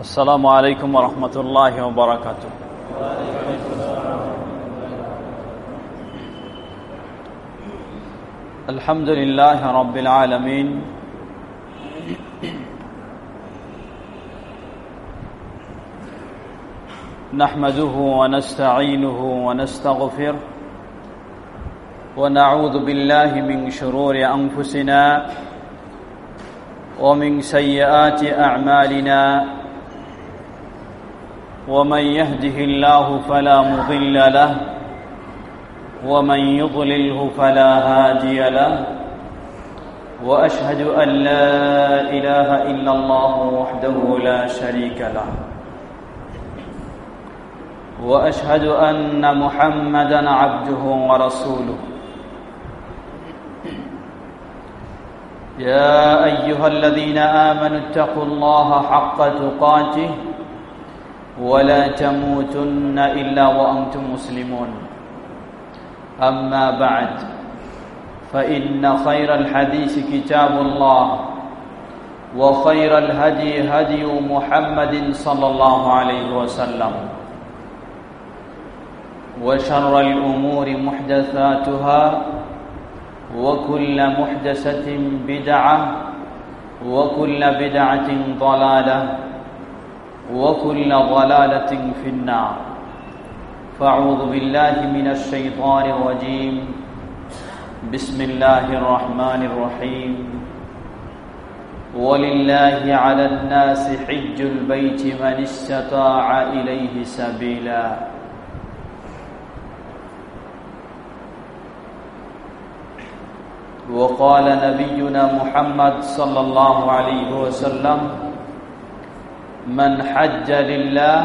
السلام عليكم ورحمة الله وبركاته. الحمد لله رب العالمين. نحمده ونستعينه ونستغفر ونعوذ بالله من شرور أنفسنا ومن سيئات أعمالنا. ومن يهده الله فلا مضل له ومن يضلله فلا هادي له وأشهد أن لا إله إلا الله وحده لا شريك له وأشهد أن محمدا عبده ورسوله. يا أيها الذين آمنوا اتقوا الله حق تقاته ولا تموتن إلا وأنتم مسلمون. أما بعد فإن خير الحديث كتاب الله وخير الهدي هدي محمد صلى الله عليه وسلم وشر الأمور محدثاتها وكل محدثة بدعة وكل بدعة ضلالة. وكل ضلالة في النار. فأعوذ بالله من الشيطان الرجيم. بسم الله الرحمن الرحيم. ولله على الناس حج البيت من استطاع إليه سبيلا. وقال نبينا محمد صلى الله عليه وسلم من حج لله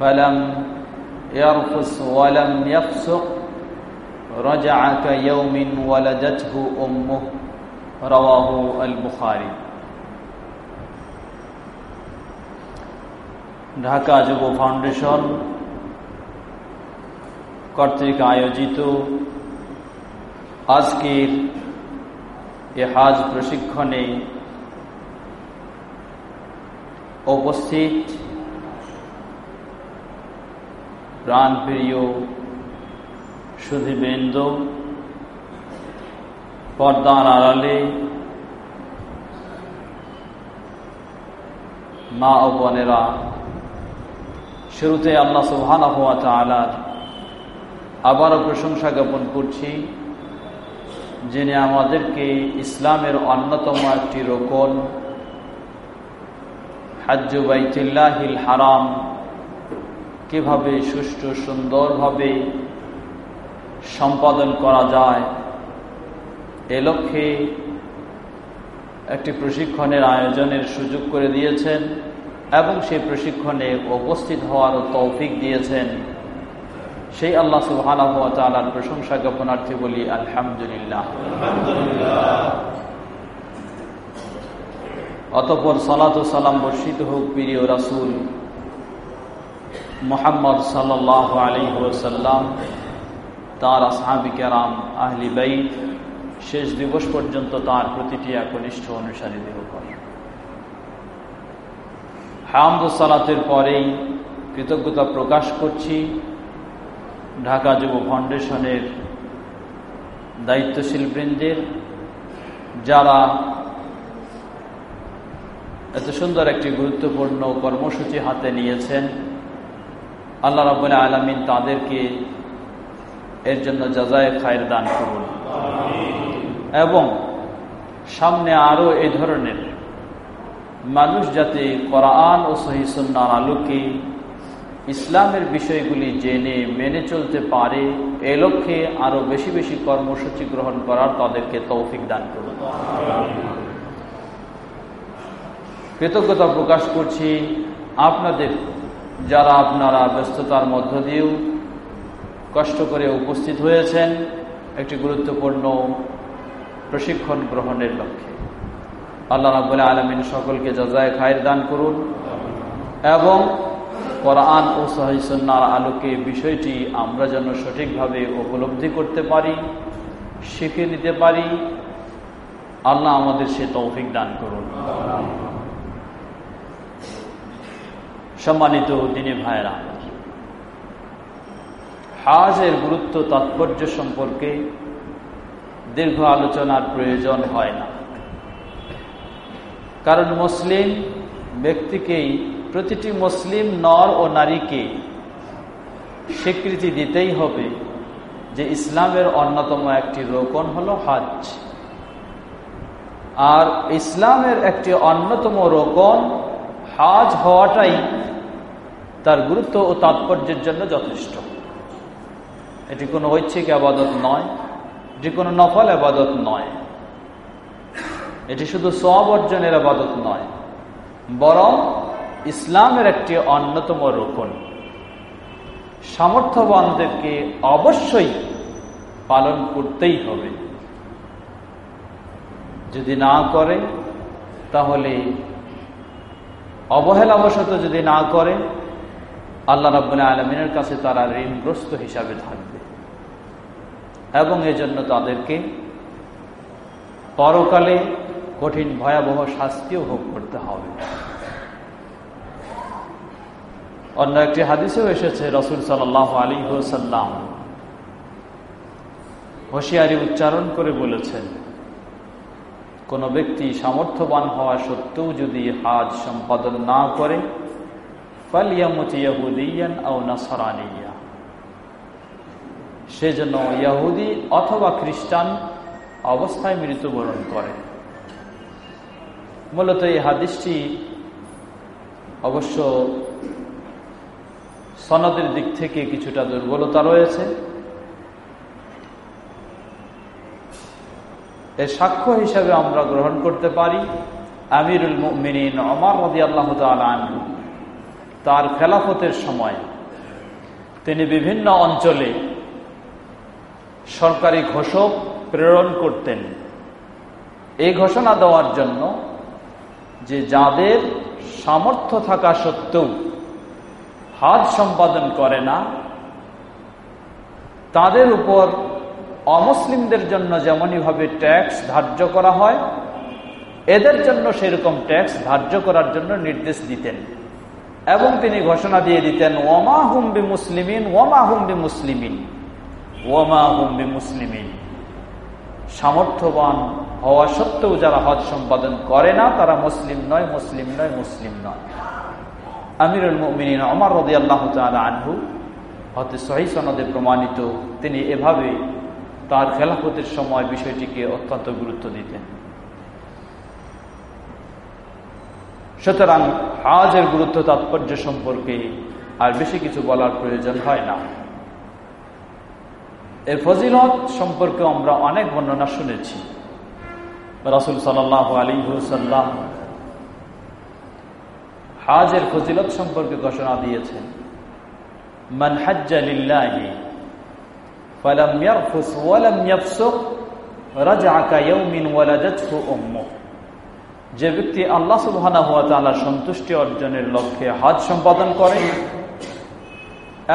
فلم يرفس ولم يفسق رجع كيوم ولدته امه رواه البخاري ঢাকা যুব ফাউন্ডেশন কর্তৃক আয়োজিত আজকের এ হাজ প্রশিক্ষণে উপস্থিত প্রাণপ্রিয় সুধীবৃন্দ, পর্দার আড়ালে মা ও বোনেরা, শুরুতে আল্লাহ সুহানা হওয়া তালার আবারও প্রশংসা জ্ঞাপন করছি, যিনি আমাদেরকে ইসলামের অন্যতম একটি রোকন হাজ্জু বাইতুল্লাহিল হারাম। কীভাবে সুষ্ঠু, সুন্দরভাবে সম্পাদন করা যায়, এ লক্ষ্যে একটি প্রশিক্ষণের আয়োজনের সুযোগ করে দিয়েছেন এবং সেই প্রশিক্ষণে উপস্থিত হওয়ার তৌফিক দিয়েছেন। সেই আল্লাহ তাআলার প্রশংসা জ্ঞাপনার্থে বলি আলহামদুলিল্লাহ। অতপর সালাত সালাম বর্ষিত হোক প্রিয় রাসুল মোহাম্মদ সাল্লাহ আলী ওসাল্লাম তাঁর আসহাবিকেরাম আহলি বাই শেষ দিবস পর্যন্ত তার প্রতিটি একনিষ্ঠ অনুসারীদের উপর হামদ সালাতের পরেই কৃতজ্ঞতা প্রকাশ করছি ঢাকা যুব ফাউন্ডেশনের দায়িত্বশীল বৃন্দের, যারা এত সুন্দর একটি গুরুত্বপূর্ণ কর্মসূচি হাতে নিয়েছেন। আল্লাহ রাবুল আলমিন তাদেরকে এর জন্য যাজায় খায়ের দান করুন। এবং সামনে আরও এ ধরনের মানুষ যাতে কোরআন ও সহিসন্নার আলোকে ইসলামের বিষয়গুলি জেনে, মেনে চলতে পারে, এ লক্ষ্যে আরও বেশি বেশি কর্মসূচি গ্রহণ করার তাদেরকে তৌফিক দান করুন। কৃতজ্ঞতা প্রকাশ করছি আপনাদের যারা আপনারা ব্যস্ততার মধ্য দিয়েও কষ্ট করে উপস্থিত হয়েছেন একটি গুরুত্বপূর্ণ প্রশিক্ষণ গ্রহণের লক্ষ্যে। আল্লাহ রাবুল আলমিন সকলকে যাজায় খায়ের দান করুন এবং কোরআন ও সহিসন্নার আলোকে বিষয়টি আমরা যেন সঠিকভাবে উপলব্ধি করতে পারি শিখে নিতে পারি। আল্লাহ আমাদের সে তৌফিক দান করুন। সম্মানিত দিনী ভাইরা হাজের গুরুত্ব তাৎপর্য সম্পর্কে দীর্ঘ আলোচনার প্রয়োজন হয় না। কারণ মুসলিম ব্যক্তিকেই প্রতিটি মুসলিম নর ও নারীকে স্বীকৃতি দিতেই হবে যে ইসলামের অন্যতম একটি রোকন হল হজ। আর ইসলামের একটি অন্যতম রোকন হাজ হওয়াটাই তার গুরুত্ব ও তাৎপর্যের জন্য যথেষ্ট। এটি কোনো ঐচ্ছিক আবাদত নয়, এটি কোনো নফল আবাদত নয়। এটি শুধু সব অর্জনের আবাদত নয়, বরং ইসলামের একটি অন্যতম রোপণ সামর্থ্যবানদেরকে অবশ্যই পালন করতেই হবে। যদি না করে, তাহলে অবহেলাবশত যদি না করে আল্লাহ রাবুল আলমিনের কাছে তারা ঋণগ্রস্ত হিসাবে থাকবে। এবং এজন্য তাদেরকে পরকালে কঠিন ভয়াবহ শাস্তিও ভোগ করতে হবে। অন্য একটি হাদিসেও এসেছে, রসুল সাল আলী সাল্লাম হুঁশিয়ারি উচ্চারণ করে বলেছেন, কোনো ব্যক্তি সামর্থ্যবান হওয়া সত্ত্বেও যদি হাজ সম্পাদন না করে সে জন্য ইয়াহুদি অথবা খ্রিস্টান অবস্থায় মৃত্যুবরণ করে। মূলত এই হাদিসটি অবশ্য সনদের দিক থেকে কিছুটা দুর্বলতা রয়েছে। এর সাক্ষ্য হিসাবে আমরা গ্রহণ করতে পারি আমিরুল মিনীন অমর রদি আল্লাহ আনহু। তার খেলাফতের সময় তিনি বিভিন্ন অঞ্চলে সরকারি ঘোষক প্রেরণ করতেন। এই ঘোষণা দেওয়ার জন্য যে যাদের সামর্থ্য থাকা সত্ত্বেও হাজ সম্পাদন করে না, তাদের উপর অমুসলিমদের জন্য যেমনইভাবে ট্যাক্স ধার্য করা হয়, এদের জন্য সেরকম ট্যাক্স ধার্য করার জন্য নির্দেশ দিতেন। এবং তিনি ঘোষণা দিয়ে দিতেন, ওমা হুম্বি মুসলিমিন ওমা হুম্বি মুসলিমিন ওমা হুম্বি মুসলিমিন সামর্থ্যবান হওয়া সত্ত্বেও যারা হজ সম্পাদন করে না, তারা মুসলিম নয় মুসলিম নয় মুসলিম নয়। আমিরুল মিনীন অমর রদি আল্লাহ আনহু, হতে সহি সনদে প্রমাণিত, তিনি এভাবে তার খেলাফতের সময় বিষয়টিকে অত্যন্ত গুরুত্ব দিতেন। সুতরাং হাজের গুরুত্ব তাৎপর্য সম্পর্কে আর বেশি কিছু বলার প্রয়োজন হয় না। এর ফজিলত সম্পর্কে আমরা অনেক বর্ণনা শুনেছি। রাসুল সাল্লাহ আলী সাল্লাম হাজের ফজিলত সম্পর্কে ঘোষণা দিয়েছেন। মান হাজ্জালিল্লাহি ফালাম ইয়ারফুস ওয়ালাম ইয়াফসুক, রাজআকা ইয়াউমিন ওয়ালাদাতহু উম্মুহ। যে ব্যক্তি আল্লাহ সুবহানাহু ওয়া তাআলা সন্তুষ্টি অর্জনের লক্ষ্যে হজ সম্পাদন করে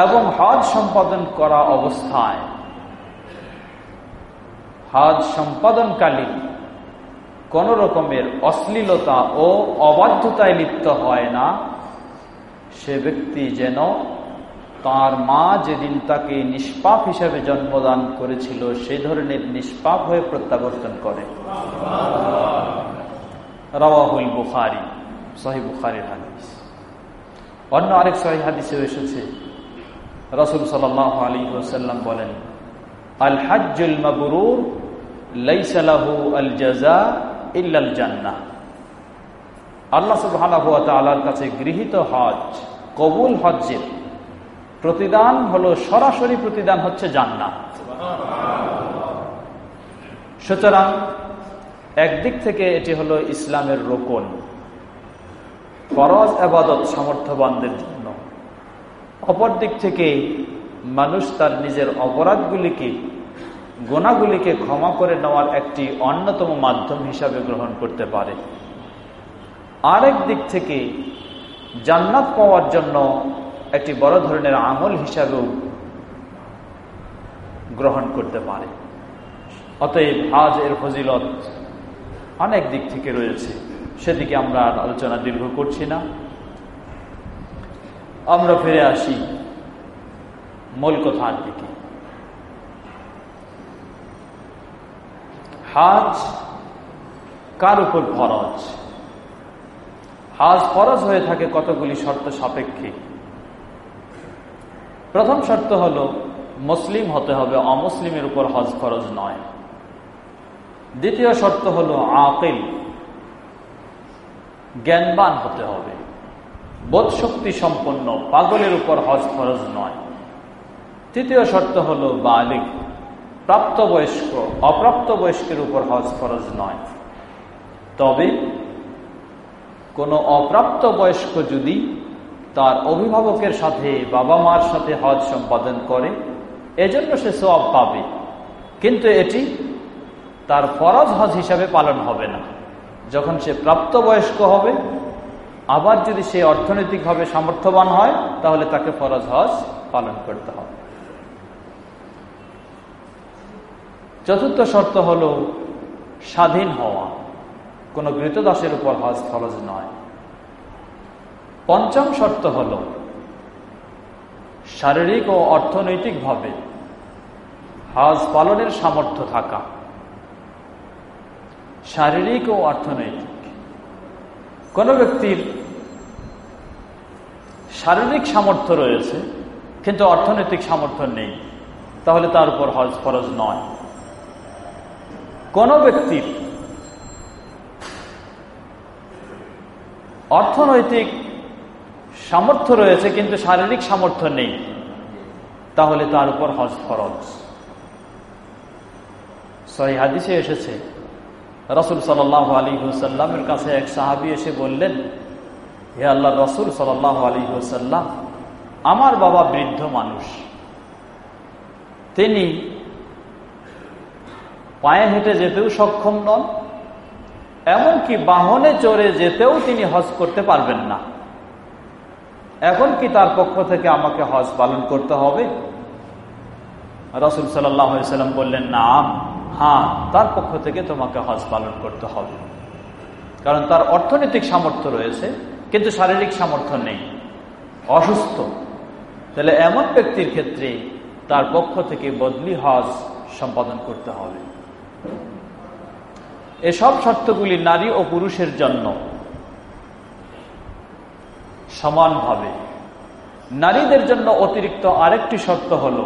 এবং হজ সম্পাদন করা অবস্থায়, হজ সম্পাদনকালীন কোন রকমের অশ্লীলতা ও অবাধ্যতায় লিপ্ত হয় না। সে ব্যক্তি যেন তার মা যেদিন তাকে নিষ্পাপ হিসেবে জন্মদান করেছিল সেই ধরনের নিষ্পাপ হয়ে প্রত্যাবর্তন করে। রওয়াহুল বুখারি, সহি বুখারির হাদিস। অন্য আরেক সহি হাদিসে এসেছে। রসুল সাল আলী সাল্লাম বলেন, আল হাজুল মাবরুর লাইসালাহু আল জাজা ইল্লাল জান্না আল্লাহ সুবাহর কাছে গৃহীত হজ, কবুল হজ্জের প্রতিদান হলো সরাসরি প্রতিদান হচ্ছে জান্নাত। সুতরাং একদিক থেকে এটি হলো ইসলামের রোকন। ফরজ আবাদত সামর্থ্যবানদের জন্য। অপর দিক থেকে মানুষ তার নিজের অপরাধগুলিকে গোনাগুলিকে ক্ষমা করে নেওয়ার একটি অন্যতম মাধ্যম হিসাবে গ্রহণ করতে পারে। আরেক দিক থেকে জান্নাত পাওয়ার জন্য একটি বড় ধরনের আমল হিসাবেও গ্রহণ করতে পারে। অতএব আজ এর ফজিলত অনেক দিক থেকে রয়েছে। সেদিকে আমরা আর আলোচনা দীর্ঘ করছি না। আমরা ফিরে আসি মূল কথার দিকে। হাজ কার উপর ফরজ? হাজ ফরজ হয়ে থাকে কতগুলি শর্ত সাপেক্ষে। প্রথম শর্ত হলো, মুসলিম হতে হবে, অমুসলিমের উপর হজ ফরজ নয়। দ্বিতীয় শর্ত হল আকিল। জ্ঞানবান হতে হবে। বোধ শক্তি সম্পন্ন, পাগলের উপর হজ ফরজ নয়। তৃতীয় শর্ত হল বালিক প্রাপ্তবয়স্ক, অপ্রাপ্তবয়স্কের উপর হজ ফরজ নয়। তবে কোনো অপ্রাপ্ত বয়স্ক যদি তার অভিভাবকের সাথে বাবা মার সাথে হজ সম্পাদন করে, এজন্য সে সব পাবে। কিন্তু এটি তার ফরজ হজ হিসাবে পালন হবে না। যখন সে প্রাপ্তবয়স্ক হবে, আবার যদি সে অর্থনৈতিকভাবে সামর্থ্যবান হয়, তাহলে তাকে ফরজ হজ পালন করতে হবে। চতুর্থ শর্ত হল স্বাধীন হওয়া। কোনো গৃতদাসের উপর হজ ফরজ নয়। পঞ্চম শর্ত হল শারীরিক ও অর্থনৈতিকভাবে হজ পালনের সামর্থ্য থাকা। শারীরিক ও অর্থনৈতিক। কোন ব্যক্তির শারীরিক সামর্থ্য রয়েছে, কিন্তু অর্থনৈতিক সামর্থ্য নেই, তাহলে তার উপর হজ ফরজ নয়। কোন ব্যক্তির অর্থনৈতিক সামর্থ্য রয়েছে, কিন্তু শারীরিক সামর্থ্য নেই, তাহলে তার উপর হজ ফরজ। সহি হাদিসে এসেছে রসুল সাল্লাহ আলী হুসাল্লামের কাছে এক সাহাবি এসে বললেন, হে আল্লাহ রসুল সাল্লাহ আলী হুসাল্লাম আমার বাবা বৃদ্ধ মানুষ। তিনি পায়ে হেঁটে যেতেও সক্ষম নন, এমনকি বাহনে চড়ে যেতেও তিনি হজ করতে পারবেন না। এখন কি তার পক্ষ থেকে আমাকে হজ পালন করতে হবে? রসুল সাল্লাম বললেন না হ্যাঁ তার পক্ষ থেকে তোমাকে হজ পালন করতে হবে। কারণ তার অর্থনৈতিক সামর্থ্য রয়েছে, কিন্তু শারীরিক সামর্থ্য নেই। অসুস্থ। তাহলে এমন ব্যক্তির ক্ষেত্রে তার পক্ষ থেকে বদলি হজ সম্পাদন করতে হবে। এসব শর্তগুলি নারী ও পুরুষের জন্য সমানভাবে। নারীদের জন্য অতিরিক্ত আরেকটি শর্ত হল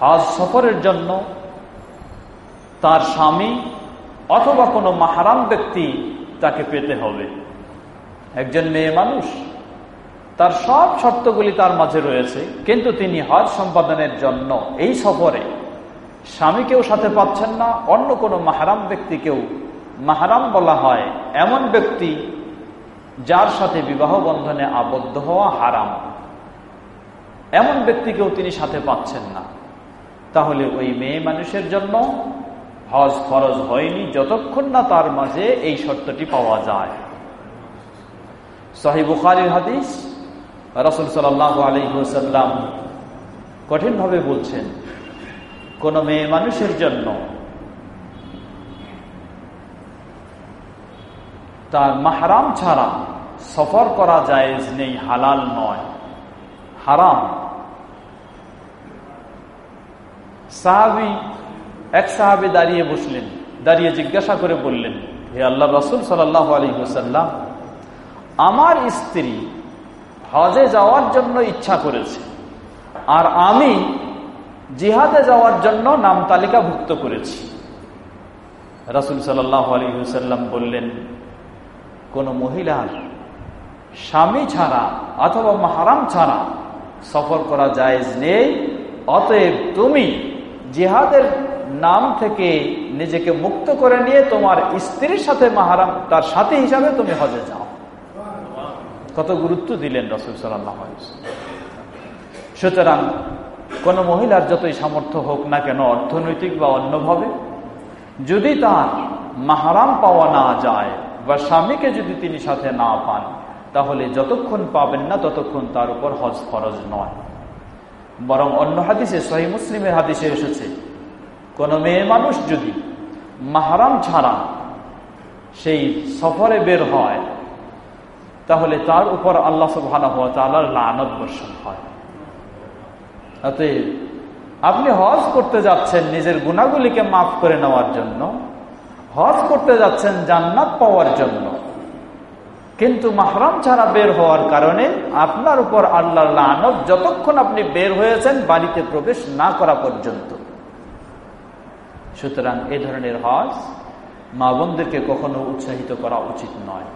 হজ সফরের জন্য তার স্বামী অথবা কোনো মাহারাম ব্যক্তি তাকে পেতে হবে। একজন মেয়ে মানুষ, তার সব শর্তগুলি তার মাঝে রয়েছে, কিন্তু তিনি হজ সম্পাদনের জন্য এই সফরে স্বামীকেও সাথে পাচ্ছেন না, অন্য কোনো মাহারাম ব্যক্তিকেও। মাহারাম বলা হয় এমন ব্যক্তি যার সাথে বিবাহ বন্ধনে আবদ্ধ হওয়া হারাম। এমন ব্যক্তিকেও তিনি সাথে পাচ্ছেন না। তাহলে ওই মেয়ে মানুষের জন্য হজ ফরজ হয়নি যতক্ষণ না তার মাঝে এই শর্তটি পাওয়া যায়। সাহি বুখারির হাদিস, রসুল সাল্লাহ আলহিহাল্লাম কঠিনভাবে বলছেন, কোন মেয়ে মানুষের জন্য তার মাহারাম ছাড়া সফর করা যায় নেই, হালাল নয়, হারাম। সাহাবি এক সাহাবি দাঁড়িয়ে বসলেন, দাঁড়িয়ে জিজ্ঞাসা করে বললেন, হে আল্লাহ রসুল সাল্লাহ আমার স্ত্রী হজে যাওয়ার জন্য ইচ্ছা করেছে আর আমি জিহাদে যাওয়ার জন্য নাম তালিকাভুক্ত করেছি। রাসুল সাল্লাহ হুসাল্লাম বললেন, কোন মহিলার স্বামী ছাড়া অথবা মাহারাম ছাড়া সফর করা জায়েজ নেই, অতএব তুমি জিহাদের নাম থেকে নিজেকে মুক্ত করে নিয়ে তোমার স্ত্রীর সাথে মাহারাম, তার সাথে হিসাবে তুমি হজে যাও। কত গুরুত্ব দিলেন রসুল সাল্লাহ সুতরাং কোন মহিলার যতই সামর্থ্য হোক না কেন, অর্থনৈতিক বা অন্যভাবে, যদি তার মাহারাম পাওয়া না যায় বা স্বামীকে যদি তিনি সাথে না পান, তাহলে যতক্ষণ পাবেন না ততক্ষণ তার উপর হজ ফরজ নয়। বরং অন্য হাদিসে, সহি মুসলিমের হাদিসে এসেছে, কোন মেয়ে মানুষ যদি মাহারাম ছাড়া সেই সফরে বের হয়, তাহলে তার উপর আল্লাহ সুবাহ লানত বর্ষণ হয়। অতএব আপনি হজ করতে যাচ্ছেন নিজের গুণাগুলিকে মাফ করে নেওয়ার জন্য, হজ করতে যাচ্ছেন জান্নাত পাওয়ার জন্য কিন্তু মাহরাম ছাড়া বের হওয়ার কারণে আপনার উপর আল্লাহ লানত যতক্ষণ আপনি বের হয়েছেন, বাড়িতে প্রবেশ না করা পর্যন্ত। সুতরাং এ ধরনের হজ মা বোনদেরকে কখনো উৎসাহিত করা উচিত নয়।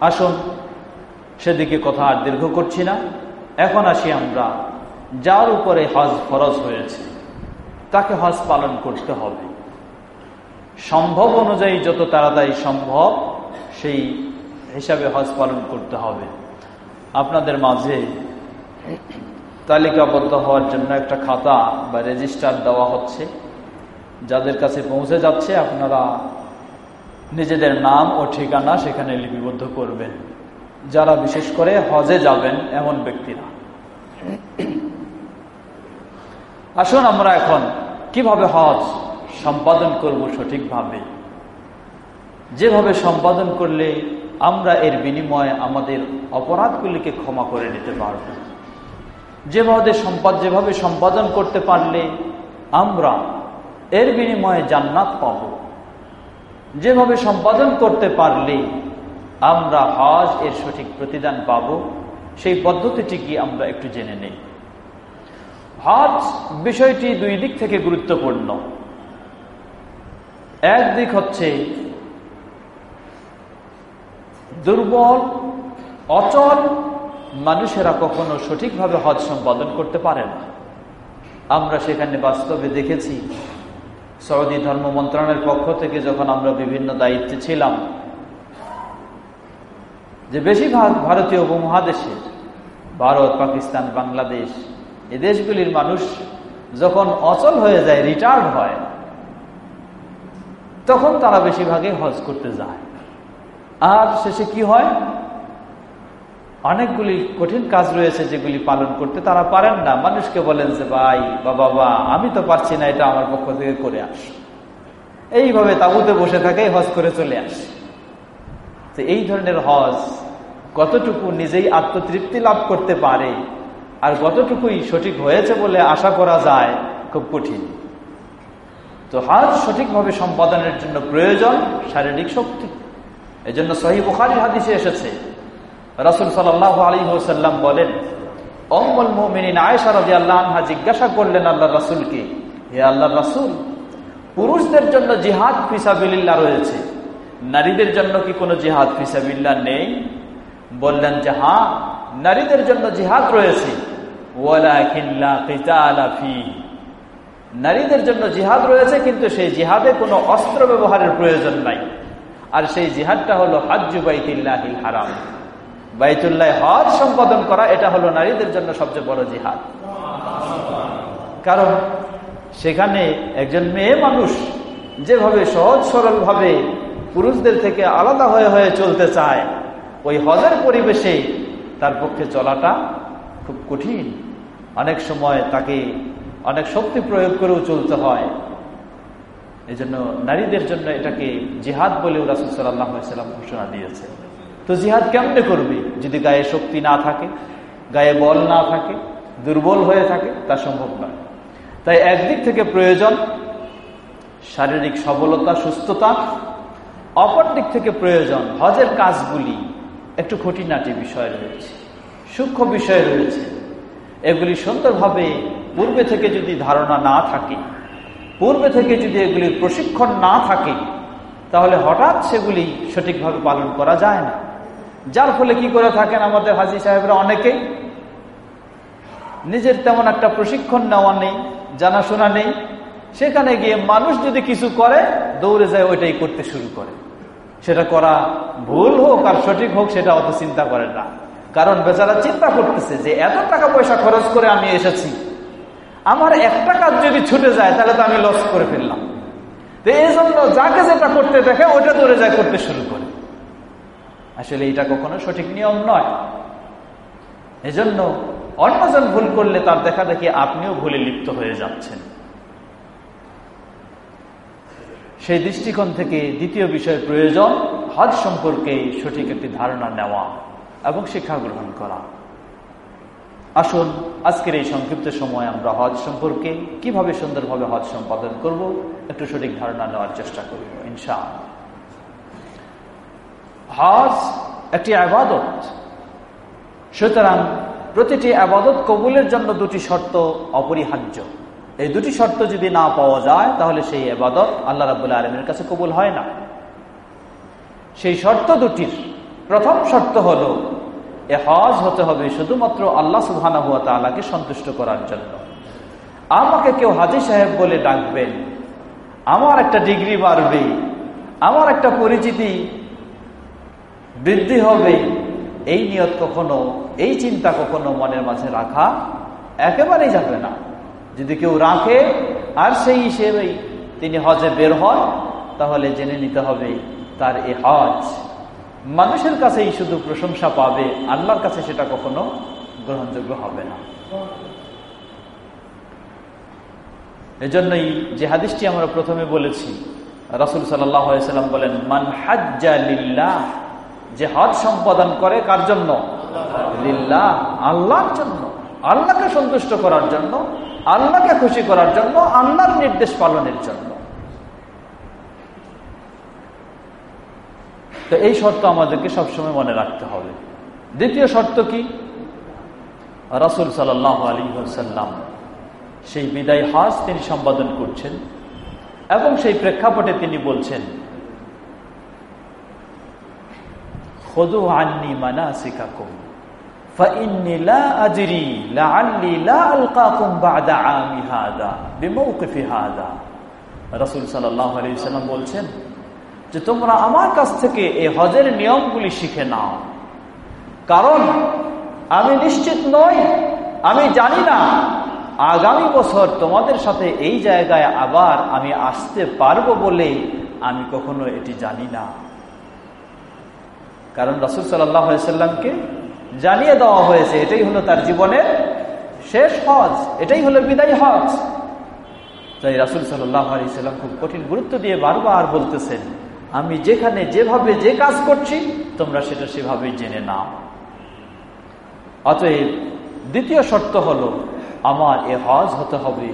আসুন, সেদিকে কথা আর দীর্ঘ করছি না। এখন আসি আমরা, যার উপরে হজ ফরজ হয়েছে, তাকে হজ পালন করতে হবে। সম্ভব অনুযায়ী যত তাড়াতাড়ি সম্ভব সেই হিসাবে হজ পালন করতে হবে। আপনাদের মাঝে তালিকাবদ্ধ হওয়ার জন্য একটা খাতা বা রেজিস্টার দেওয়া হচ্ছে। যাদের কাছে পৌঁছে যাচ্ছে, আপনারা নিজেদের নাম ও ঠিকানা সেখানে লিপিবদ্ধ করবেন। যারা বিশেষ করে হজে যাবেন, এমন ব্যক্তিরা। আসুন আমরা এখন কীভাবে হজ সম্পাদন করব সঠিকভাবে? যেভাবে সম্পাদন করলে আমরা এর বিনিময়ে আমাদের অপরাধগুলিকে ক্ষমা করে নিতে পারব। যেভাবে সম্পাদ, যেভাবে সম্পাদন করতে পারলে আমরা এর বিনিময়ে জান্নাত পাব। যেভাবে সম্পাদন করতে পারলে আমরা হজ এর সঠিক প্রতিদান পাব, সেই পদ্ধতিটি কি আমরা একটু জেনে নেই। হজ বিষয়টি দুই দিক থেকে গুরুত্বপূর্ণ। এক দিক হচ্ছে দুর্বল, অচল, মানুষেরা কখনো সঠিকভাবে হজ সম্পাদন করতে পারে না। আমরা সেখানে বাস্তবে দেখেছি, সৌদি ধর্ম মন্ত্রণালয়ের পক্ষ থেকে যখন আমরা বিভিন্ন দায়িত্বে ছিলাম, যে বেশিরভাগ ভারতীয় উপমহাদেশে, ভারত, পাকিস্তান, বাংলাদেশ, এ দেশগুলির মানুষ যখন অচল হয়ে যায় রিটায়ার্ড হয়, তখন তারা বেশিরভাগই হজ করতে যায়। আর শেষে কি হয়? অনেকগুলি কঠিন কাজ রয়েছে যেগুলি পালন করতে তারা পারেন না। মানুষকে বলেন যে, ভাই বা বাবা আমি তো পারছি না এটা আমার পক্ষ থেকে করে আস। এইভাবে তাবুতে বসে থাকে, হজ করে চলে আসে। তো এই ধরনের হজ কতটুকু নিজেই আত্মতৃপ্তি লাভ করতে পারে আর কতটুকুই সঠিক হয়েছে বলে আশা করা যায়, খুব কঠিন। তো হজ সঠিকভাবে সম্পাদনের জন্য প্রয়োজন শারীরিক শক্তি। এই জন্য সহি হাদিসে এসেছে। রাসুল সাল্লাহ আলী হোসাল্লাম বলেন অম্মল মোমিন আয়সা রাজি আল্লাহ জিজ্ঞাসা করলেন আল্লাহ রাসুলকে, হে আল্লাহ রাসুল, পুরুষদের জন্য জিহাদ ফিসাবিল্লা রয়েছে। নারীদের জন্য কি কোনো জিহাদ ফিসাবিল্লা নেই? বললেন যে হ্যাঁ নারীদের জন্য জিহাদ রয়েছে। নারীদের জন্য জিহাদ রয়েছে, কিন্তু সেই জিহাদে কোনো অস্ত্র ব্যবহারের প্রয়োজন নাই। আর সেই জিহাদটা হলো হাজ্জু বাইতিল্লাহিল হারাম। বাইতুল্লাহ হজ সম্পাদন করা, এটা হলো নারীদের জন্য সবচেয়ে বড় জিহাদ। কারণ সেখানে একজন মেয়ে মানুষ যেভাবে সহজ সরল ভাবে পুরুষদের থেকে আলাদা হয়ে হয়ে চলতে চায়, ওই হজের পরিবেশে তার পক্ষে চলাটা খুব কঠিন। অনেক সময় তাকে অনেক শক্তি প্রয়োগ করেও চলতে হয়। এই জন্য নারীদের জন্য এটাকে জিহাদ বলেও রাসুল সাল্লাম ঘোষণা দিয়েছে। তো জিহাদ কেমনে করবে? যদি গায়ে শক্তি না থাকে, গায়ে বল না থাকে, দুর্বল হয়ে থাকে, তা সম্ভব নয়। তাই একদিক থেকে প্রয়োজন শারীরিক সবলতা, সুস্থতা। অপর দিক থেকে প্রয়োজন হজের কাজগুলি একটু খুঁটিনাটি বিষয় রয়েছে, সূক্ষ্ম বিষয় রয়েছে। এগুলি সুন্দরভাবে পূর্বে থেকে যদি ধারণা না থাকে পূর্বে থেকে যদি এগুলির প্রশিক্ষণ না থাকে, তাহলে হঠাৎ সেগুলি সঠিকভাবে পালন করা যায় না। যার ফলে কি করে থাকেন আমাদের হাজি সাহেবরা অনেকেই? নিজের তেমন একটা প্রশিক্ষণ নেওয়া নেই, জানাশোনা নেই। সেখানে গিয়ে মানুষ যদি কিছু করে, দৌড়ে যায়, ওইটাই করতে শুরু করে। সেটা করা ভুল হোক আর সঠিক হোক, সেটা অত চিন্তা করে না। কারণ বেচারা চিন্তা করতেছে যে, এত টাকা পয়সা খরচ করে আমি এসেছি। আমার একটা কাজ যদি ছুটে যায়, তাহলে তো আমি লস করে ফেললাম। তো এই জন্য যাকে যেটা করতে দেখে ওটা দৌড়ে যায় করতে শুরু করে। আসলে এটা কখনো সঠিক নিয়ম নয়। এজন্য অন্যজন ভুল করলে তার দেখা দেখি আপনিও ভুলে লিপ্ত হয়ে যাচ্ছেন। সেই দৃষ্টিকোণ থেকে দ্বিতীয় বিষয় প্রয়োজন, হজ সম্পর্কে সঠিক একটি ধারণা নেওয়া এবং শিক্ষা গ্রহণ করা। আসুন, আজকের এই সংক্ষিপ্ত সময় আমরা হজ সম্পর্কে কীভাবে সুন্দরভাবে হজ সম্পাদন করব, একটু সঠিক ধারণা নেওয়ার চেষ্টা করব ইনশা হজ একটি আবাদত। সুতরাং প্রতিটি আবাদত কবুলের জন্য দুটি শর্ত অপরিহার্য। এই দুটি শর্ত যদি না পাওয়া যায়, তাহলে সেই আবাদত আল্লাহ রাবুল্লাহ আলমের কাছে কবুল হয় না। সেই শর্ত দুটির প্রথম শর্ত হল এ হজ হতে হবে শুধুমাত্র আল্লাহ সুহানা হুয়া তালাকে সন্তুষ্ট করার জন্য। আমাকে কেউ হাজি সাহেব বলে ডাকবেন, আমার একটা ডিগ্রি বাড়বে, আমার একটা পরিচিতি বৃদ্ধি হবে, এই নিয়ত কখনো, এই চিন্তা কখনো মনের মাঝে রাখা একেবারেই যাবে না। যদি কেউ রাখে, আর সেই হিসেবেই তিনি হজে বের হন, তাহলে জেনে নিতে হবে তার এ হজ। মানুষের কাছেই শুধু প্রশংসা পাবে, আল্লাহর কাছে সেটা কখনো গ্রহণযোগ্য হবে না। এজন্যই যে হাদিসটি আমরা প্রথমে বলেছি, রাসুল সাল্লাম বলেন, মান হাজ্জালিল্লাহ যে হজ সম্পাদন করে কার জন্য? লিল্লাহ, আল্লাহর জন্য। আল্লাহকে সন্তুষ্ট করার জন্য, আল্লাহকে খুশি করার জন্য, আল্লাহর নির্দেশ পালনের জন্য। তো এই শর্ত আমাদেরকে সবসময় মনে রাখতে হবে। দ্বিতীয় শর্ত কি? রাসুল সাল্লাহ আলী সাল্লাম সেই বিদায় হাজ তিনি সম্পাদন করছেন এবং সেই প্রেক্ষাপটে তিনি বলছেন মানা বলছেন যে তোমরা আমার কাছ থেকে এই হজের নিয়মগুলি শিখে নাও। কারণ আমি নিশ্চিত নই, আমি জানি না, আগামী বছর তোমাদের সাথে এই জায়গায় আবার আমি আসতে পারব বলে আমি কখনো এটি জানি না। কারণ রসুল সাল্লামকে জানিয়ে দেওয়া হয়েছে, এটাই হলো তার জীবনের শেষ হজ, এটাই হলো বিদায় হজ। তাই রাসুল সাল্লাহ আলিয়াল্লাম খুব কঠিন গুরুত্ব দিয়ে বারবার বলতেছেন আমি যেখানে যেভাবে যে কাজ করছি, তোমরা সেটা সেভাবেই জেনে নাও। অতএব দ্বিতীয় শর্ত হলো, আমার এ হজ হতে হবে।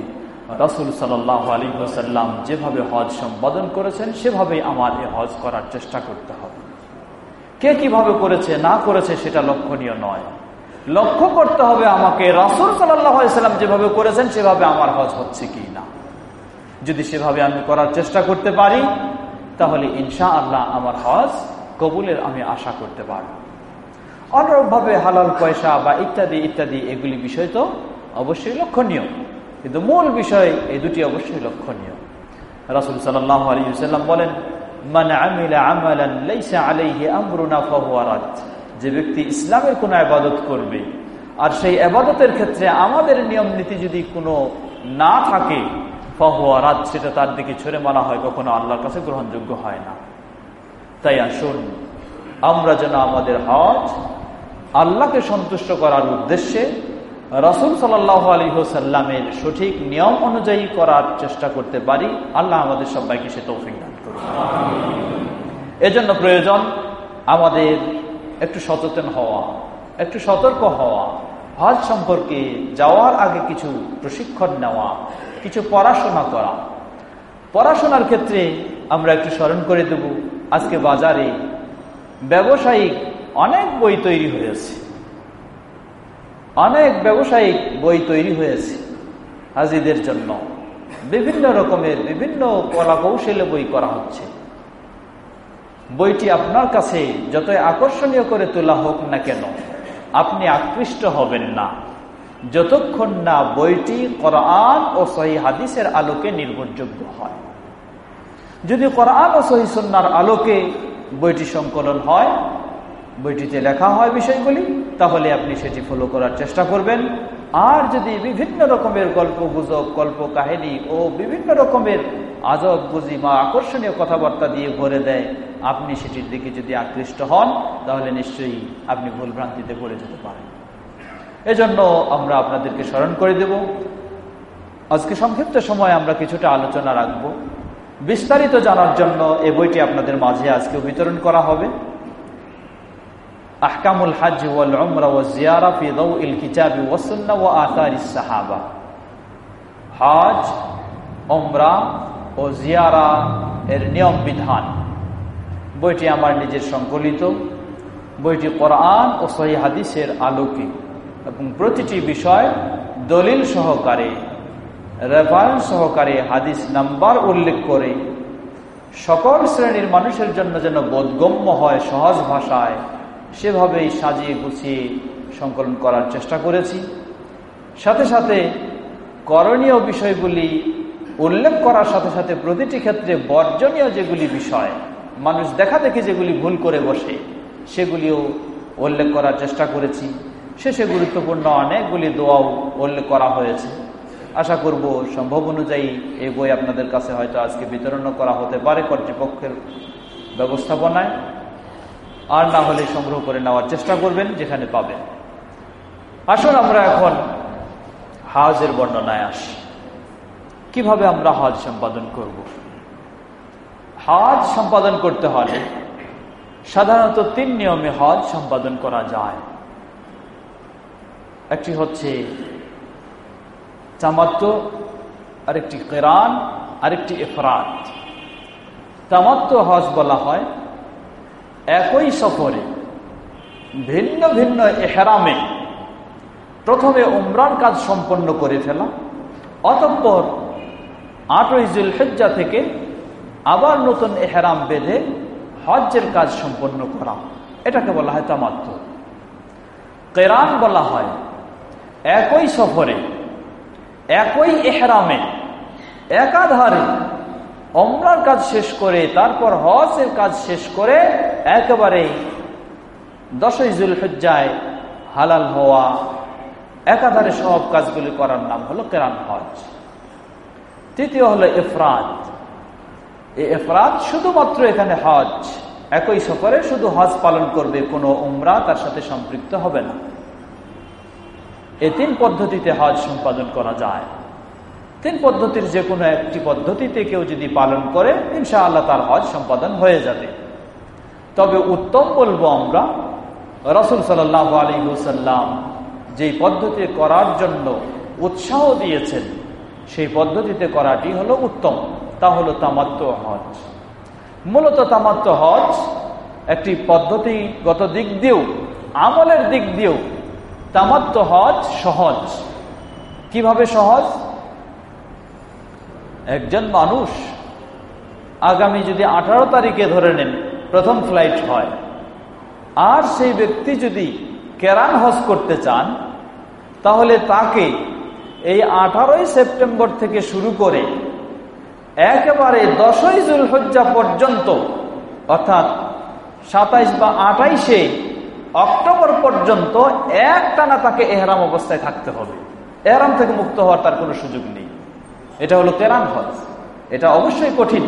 রসুল সাল্লাহ আলী সাল্লাম যেভাবে হজ সম্পাদন করেছেন, সেভাবেই আমার এ হজ করার চেষ্টা করতে হবে। কে কীভাবে করেছে, না করেছে, সেটা লক্ষণীয় নয়। লক্ষ্য করতে হবে আমাকে রাসুল সাল্লাম যেভাবে করেছেন, সেভাবে আমার হজ হচ্ছে কি না যদি সেভাবে আমি করার চেষ্টা করতে পারি তাহলে ইনশা আল্লাহ আমার হজ কবুলের আমি আশা করতে পারব। অনুরূপভাবে হালাল পয়সা বা ইত্যাদি ইত্যাদি, এগুলি বিষয় তো অবশ্যই লক্ষণীয়। কিন্তু মূল বিষয় এই দুটি অবশ্যই লক্ষণীয়। রাসুল আলী সাল্লাম বলেন যে ব্যক্তি ইসলামের কোন আবাদত করবে, আর সেই আবাদতের ক্ষেত্রে আমাদের নিয়ম নীতি যদি কোনো না থাকে ফহুয়ারাত সেটা তার দিকে ছড়ে মারা হয়, কখনো আল্লাহর কাছে গ্রহণযোগ্য হয় না। তাই আসুন, আমরা যেন আমাদের হজ আল্লাহকে সন্তুষ্ট করার উদ্দেশ্যে রসুল সাল্লাহ হোসাল্লামের সঠিক নিয়ম অনুযায়ী করার চেষ্টা করতে পারি। আল্লাহ আমাদের সবাইকে সে তৌফিক দান করুন। এজন্য প্রয়োজন আমাদের একটু সচেতন হওয়া, একটু সতর্ক হওয়া, হজ সম্পর্কে যাওয়ার আগে কিছু প্রশিক্ষণ নেওয়া কিছু পড়াশোনা করা। পড়াশোনার ক্ষেত্রে আমরা একটু স্মরণ করে দেব, আজকে বাজারে ব্যবসায়িক অনেক বই তৈরি হয়েছে। অনেক ব্যবসায়িক বই তৈরি হয়েছে হাজিদের জন্য। বিভিন্ন রকমের, বিভিন্ন কলা কৌশলে বই করা হচ্ছে। বইটি আপনার কাছে যতই আকর্ষণীয় করে তোলা হোক না কেন, আপনি আকৃষ্ট হবেন না। যতক্ষণ না বইটি কোরআন ও সহি হাদিসের আলোকে নির্ভরযোগ্য হয়। যদি কোরআন ও সহি সন্ন্যার আলোকে বইটি সংকলন হয়, বইটিতে লেখা হয় বিষয়গুলি, তাহলে আপনি সেটি ফলো করার চেষ্টা করবেন। আর যদি বিভিন্ন রকমের গল্প গুজব, গল্প কাহিনী ও বিভিন্ন রকমের আজব বুঝি বা আকর্ষণীয় কথাবার্তা দিয়ে ভরে দেয়, আপনি সেটির দিকে যদি আকৃষ্ট হন, তাহলে নিশ্চয়ই আপনি ভুলভ্রান্তিতে পড়ে যেতে পারেন। এজন্য আমরা আপনাদেরকে স্মরণ করে দেব। আজকে সংক্ষিপ্ত সময় আমরা কিছুটা আলোচনা রাখব। বিস্তারিত জানার জন্য এ বইটি আপনাদের মাঝে আজকে বিতরণ করা হবে। আহকামুল হাজ ওয়াল জিয়ারা সাহাবা। হজ, উমরা ও জিয়ারা এর নিয়ম বিধান। বইটি আমার নিজের সংকলিত। বইটি কোরআন ও সহি হাদিসের আলোকে। এবং প্রতিটি বিষয় দলিল সহকারে রেফারেন্স সহকারে, হাদিস নাম্বার উল্লেখ করে, সকল শ্রেণির মানুষের জন্য যেন বোধগম্য হয়, সহজ ভাষায় সেভাবেই সাজিয়ে গুছিয়ে সংকলন করার চেষ্টা করেছি। সাথে সাথে করণীয় বিষয়গুলি উল্লেখ করার সাথে সাথে প্রতিটি ক্ষেত্রে বর্জনীয় যেগুলি বিষয়, মানুষ দেখা দেখে যেগুলি ভুল করে বসে, সেগুলিও উল্লেখ করার চেষ্টা করেছি। শেষে গুরুত্বপূর্ণ অনেকগুলি দোয়াও উল্লেখ করা হয়েছে। আশা করব সম্ভব অনুযায়ী এই বই আপনাদের কাছে হয়তো আজকে বিতরণ করা হতে পারে কর্তৃপক্ষের ব্যবস্থাপনায়। আর না হলে সংগ্রহ করে নেওয়ার চেষ্টা করবেন যেখানে পাবেন। আসুন আমরা এখন হাজের বর্ণনায় আসি। কীভাবে আমরা হজ সম্পাদন করব? হজ সম্পাদন করতে হলে সাধারণত তিন নিয়মে হজ সম্পাদন করা যায়। একটি হচ্ছে চামাত্ম আরেকটি কেরান, আরেকটি এফরাত। তামাত্ম হজ বলা হয় একই সফরে, ভিন্ন ভিন্ন এহেরামে প্রথমে উমরান কাজ সম্পন্ন করে ফেলা, অতঃপর আটই জুল হেজ্জা থেকে আবার নতুন এহেরাম বেঁধে হজ্জের কাজ সম্পন্ন করা। এটাকে বলা হয় তামাত্ম কেরান বলা হয় একই সফরে, একই এহরামে, একাধারে অমরার কাজ শেষ করে, তারপর হজের কাজ শেষ করে একেবারে দশই জুল হজ্জায় হালাল হওয়া, একাধারে সব কাজগুলি করার নাম হলো কেরান হজ। তৃতীয় হলো এফরাত। এফরাত শুধুমাত্র এখানে হজ, একই সফরে শুধু হজ পালন করবে, কোনো উমরা তার সাথে সম্পৃক্ত হবে না। এই তিন পদ্ধতিতে হজ সম্পাদন করা যায়। তিন পদ্ধতির যে কোনো একটি পদ্ধতিতে কেউ যদি পালন করে ইনশা আল্লাহ তার হজ সম্পাদন হয়ে যাবে। তবে উত্তম বলব আমরা, রসুল সাল্লাহ আলী হুসাল্লাম যেই পদ্ধতি করার জন্য উৎসাহ দিয়েছেন, সেই পদ্ধতিতে করাটি হলো উত্তম। তা হলো তামাত্ম হজ। মূলত তামাত্ম হজ একটি পদ্ধতিগত দিক দিয়েও, আমলের দিক দিয়েও তামাত্ম হজ সহজ। কীভাবে সহজ? একজন মানুষ আগামী যদি আঠারো তারিখে ধরে নেন, প্রথম ফ্লাইট হয়, আর সেই ব্যক্তি যদি কেরান হজ করতে চান, তাহলে তাকে এই আঠারোই সেপ্টেম্বর থেকে শুরু করে একেবারে দশই জুলহজ্জা পর্যন্ত, অর্থাৎ সাতাইশ বা আঠাইশে অক্টোবর পর্যন্ত এক টানা তাকে এহরাম অবস্থায় থাকতে হবে। এহরাম থেকে মুক্ত হওয়ার তার কোনো সুযোগ নেই। এটা হলো কেরাম হজ। এটা অবশ্যই কঠিন,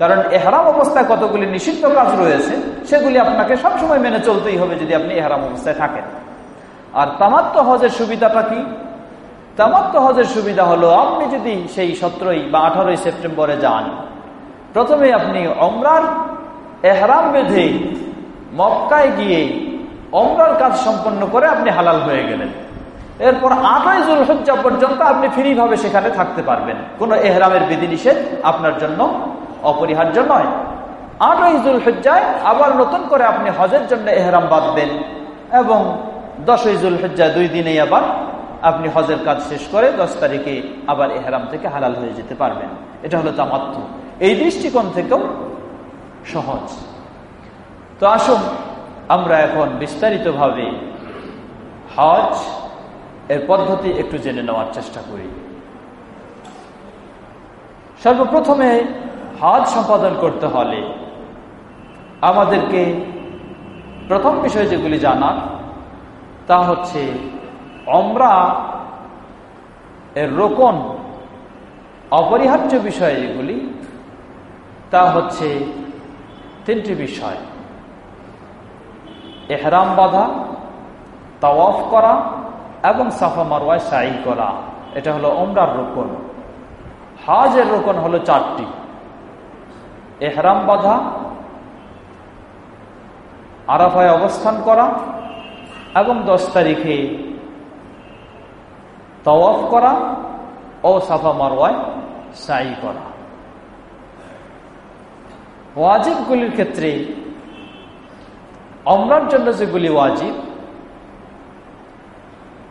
কারণ এহরাম অবস্থায় কতগুলি নিষিদ্ধ কাজ রয়েছে, সেগুলি আপনাকে সবসময় মেনে চলতেই হবে যদি আপনি এহরাম অবস্থায় থাকেন। আর তামাত্ম হজের সুবিধাটা কি? তামাত্ম হজের সুবিধা হলো আপনি যদি সেই সতেরোই বা আঠারোই সেপ্টেম্বরে যান, প্রথমে আপনি অমরার এহরাম বেঁধে মক্কায় গিয়ে অমরার কাজ সম্পন্ন করে আপনি হালাল হয়ে গেলেন। এরপর আটই জুল হজ্জা পর্যন্ত আপনি ফ্রিভাবে সেখানে থাকতে পারবেন। কোনো এহরামের বিধিনিষেধ আপনার জন্য অপরিহার্য নয়। আটই জুল হজ্জায় আবার নতুন করে আপনি হজের জন্য এহরাম বাঁধবেন এবং দশই জুল হজ্জায় দুই দিনেই আবার আপনি হজের কাজ শেষ করে দশ তারিখে আবার এহরাম থেকে হালাল হয়ে যেতে পারবেন। এটা হলো তামাত্ম এই দৃষ্টিকোণ থেকেও সহজ। তো আসুন আমরা এখন বিস্তারিতভাবে হজ এর পদ্ধতি একটু জেনে নেওয়ার চেষ্টা করি। সর্বপ্রথমে হজ সম্পাদন করতে হলে আমাদেরকে প্রথম বিষয় যেগুলি জানার তা হচ্ছে অমরা এর রোকন অপরিহার্য বিষয় যেগুলি তা হচ্ছে তিনটি বিষয়। এহরাম বাধা, তাওয়াফ করা এবং সাফা মারওয়ায় সাই করা। এটা হলো ওমরার রোকন। হাজের রোকন হলো চারটি। এহরাম বাধা, আরাফায় অবস্থান করা এবং দশ তারিখে তওয়াফ করা ও সাফা মারওয়ায় সাই করা। ওয়াজিবগুলির ক্ষেত্রে অমরার জন্য যেগুলি ওয়াজিব,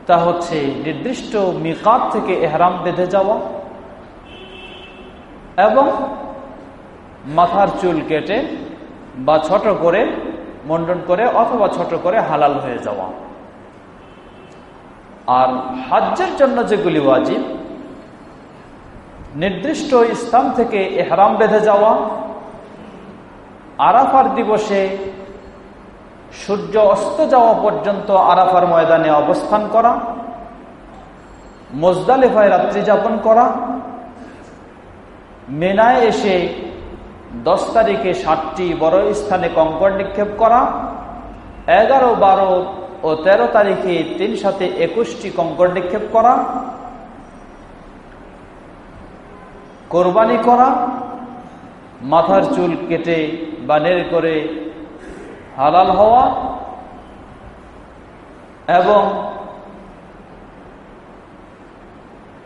তা হচ্ছে নির্দিষ্ট মিকাত থেকে এহরাম বেঁধে যাওয়া এবং মাথার চুল কেটে বা ছোট করে মন্ডন করে অথবা ছোট করে হালাল হয়ে যাওয়া। আর হাজ্যের জন্য যেগুলি ওয়াজিব, নির্দিষ্ট স্থান থেকে এহরাম বেঁধে যাওয়া, আরাফার দিবসে সূর্য অস্ত যাওয়া পর্যন্ত আরাফার ময়দানে অবস্থান করা, মোজদালেফায় রাত্রি যাপন করা, মেনায় এসে দশ তারিখে ষাটটি বড় স্থানে কঙ্কর নিক্ষেপ করা, এগারো, বারো ও ১৩ তারিখে তিন সাথে একুশটি কঙ্কর নিক্ষেপ করা, কোরবানি করা, মাথার চুল কেটে বানের করে হালাল হওয়া এবং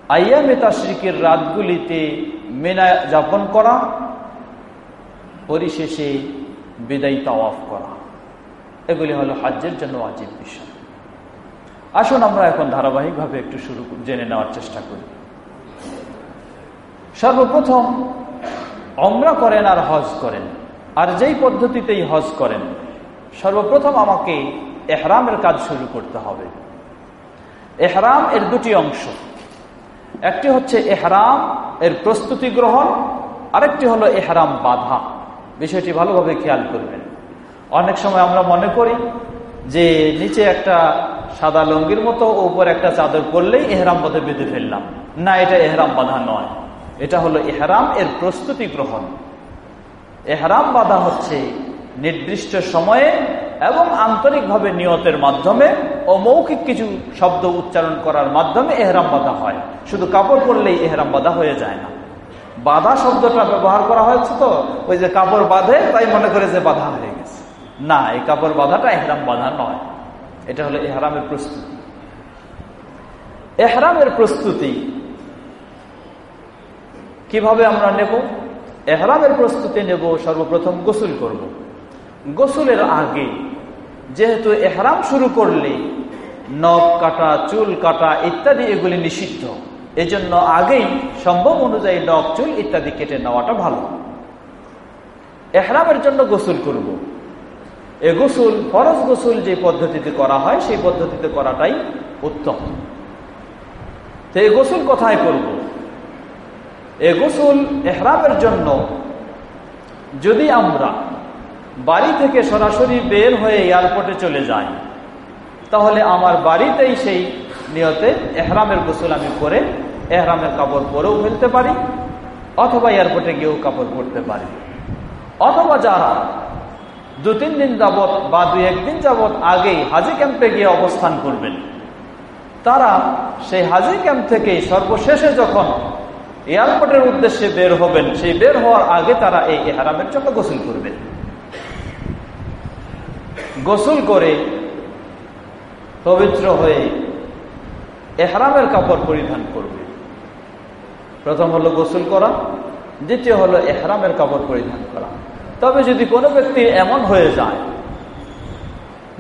আইয়ামে তাশরিকের রাতগুলিতে মেনা যাপন করা, পরিশেষে বিদায় তাওয়াফ করা। এগুলি হলো হাজ্যের জন্য অজিব বিষয়। আসুন আমরা এখন ধারাবাহিকভাবে একটু শুরু জেনে নেওয়ার চেষ্টা করি। সর্বপ্রথম অমরা করেন আর হজ করেন। আর যেই পদ্ধতিতেই হজ করেন সর্বপ্রথম আমাকে এহরামের কাজ শুরু করতে হবে। এহরাম এর দুটি অংশ। একটি হচ্ছে এহরাম এর প্রস্তুতি গ্রহণ, আরেকটি হলো এহরাম বাধা। বিষয়টি ভালোভাবে খেয়াল করবেন। অনেক সময় আমরা মনে করি যে নিচে একটা সাদা লঙ্গির মতো, উপর একটা চাদর পরলেই এহরাম পথে বেঁধে ফেললাম। না, এটা এহরাম বাধা নয়। এটা হলো এহরাম এর প্রস্তুতি গ্রহণ। এহরাম বাধা হচ্ছে নির্দিষ্ট সময়ে এবং আন্তরিকভাবে নিয়তের মাধ্যমে ও মৌখিক কিছু শব্দ উচ্চারণ করার মাধ্যমে এহরাম বাধা হয়। শুধু কাপড় পরলেই এহরাম বাধা হয়ে যায় না। বাধা শব্দটা ব্যবহার করা হয়েছে তো, ওই যে কাপড় বাঁধে, তাই মনে করে যে বাধা হয়ে গেছে। না, এই কাপড় বাঁধাটা এহরাম বাধা নয়। এটা হলো এহরামের প্রস্তুতি। এহরামের প্রস্তুতি কীভাবে আমরা নেব? এহরামের প্রস্তুতি নেব, সর্বপ্রথম গোসল করব। গোসলের আগে, যেহেতু এহরাম শুরু করলে নখ কাটা, চুল কাটা ইত্যাদি এগুলি নিষিদ্ধ। এজন্য আগেই সম্ভব অনুযায়ী নখ, চুল ইত্যাদি কেটে নেওয়াটা ভালো। এহরামের জন্য গোসল করব। এ গোসল, ফরজ গোসল যে পদ্ধতিতে করা হয়, সেই পদ্ধতিতে করাটাই উত্তম। তো এই গোসল কোথায় করব? এ গোসল এহরামের জন্য যদি আমরা বাড়ি থেকে সরাসরি বের হয়ে এয়ারপোর্টে চলে যাই তাহলে আমার বাড়িতেই সেই নিয়তে এহরামের গোসল আমি করে এহরামের কাপড় পরেও ফেলতে পারি, অথবা এয়ারপোর্টে গিয়েও কাপড় পরতে পারি। অথবা যারা দু তিন দিন যাবৎ বা দু একদিন যাবৎ আগেই হাজি ক্যাম্পে গিয়ে অবস্থান করবেন, তারা সেই হাজি ক্যাম্প থেকে সর্বশেষে যখন এয়ারপোর্টের উদ্দেশ্যে বের হবেন, সেই বের হওয়ার আগে তারা এই এহারামের জন্য গোসল করবেন। গোসল করে পবিত্র হয়ে এহরামের কাপড় পরিধান করবে। প্রথম হলো গোসল করা, দ্বিতীয় হলো এহরামের কাপড় পরিধান করা। তবে যদি কোনো ব্যক্তি এমন হয়ে যায়,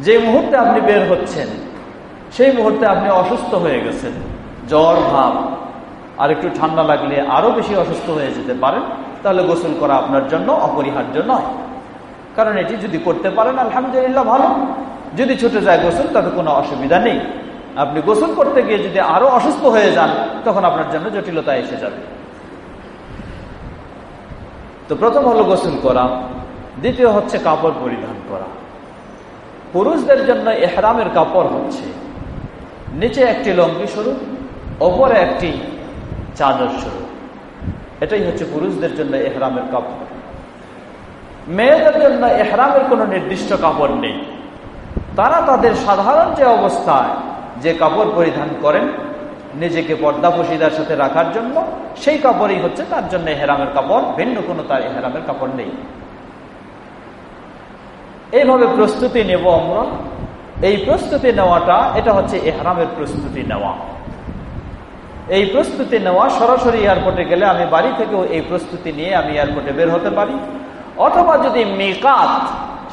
যে মুহূর্তে আপনি বের হচ্ছেন, সেই মুহূর্তে আপনি অসুস্থ হয়ে গেছেন, জ্বর, ভাব, আর একটু ঠান্ডা লাগলে আরও বেশি অসুস্থ হয়ে যেতে পারেন, তাহলে গোসল করা আপনার জন্য অপরিহার্য নয়। কারণ এটি যদি করতে পারেন, আলহামদুলিল্লাহ ভালো। যদি ছুটে যায় গোসল, তাতে কোনো অসুবিধা নেই। আপনি গোসল করতে গিয়ে যদি আরও অসুস্থ হয়ে যান, তখন আপনার জন্য জটিলতা এসে যাবে। তো প্রথম হলো গোসল করা, দ্বিতীয় হচ্ছে কাপড় পরিধান করা। পুরুষদের জন্য এহরামের কাপড় হচ্ছে, নিচে একটি লঙ্গি স্বরূপ ওপরে একটি চাদর স্বরূপ এটাই হচ্ছে পুরুষদের জন্য এহরামের কাপড়। মেয়েদের জন্য এহরামের কোনো নির্দিষ্ট কাপড় নেই। তারা তাদের সাধারণ যে অবস্থায় যে কাপড় পরিধান করেন, নিজেকে পর্দা পশিদার সাথে রাখার জন্য, সেই কাপড়ই হচ্ছে তার জন্য এহরামের কাপড়, ভিন্ন কোনো তার এহরামের কাপড় নেই। এইভাবে প্রস্তুতি নেব আমরা। এই প্রস্তুতি নেওয়াটা, এটা হচ্ছে এহরামের প্রস্তুতি নেওয়া। এই প্রস্তুতি নেওয়া সরাসরি এয়ারপোর্টে গেলে আমি বাড়ি থেকেও এই প্রস্তুতি নিয়ে আমি এয়ারপোর্টে বের হতে পারি। অথবা যদি মিকাত,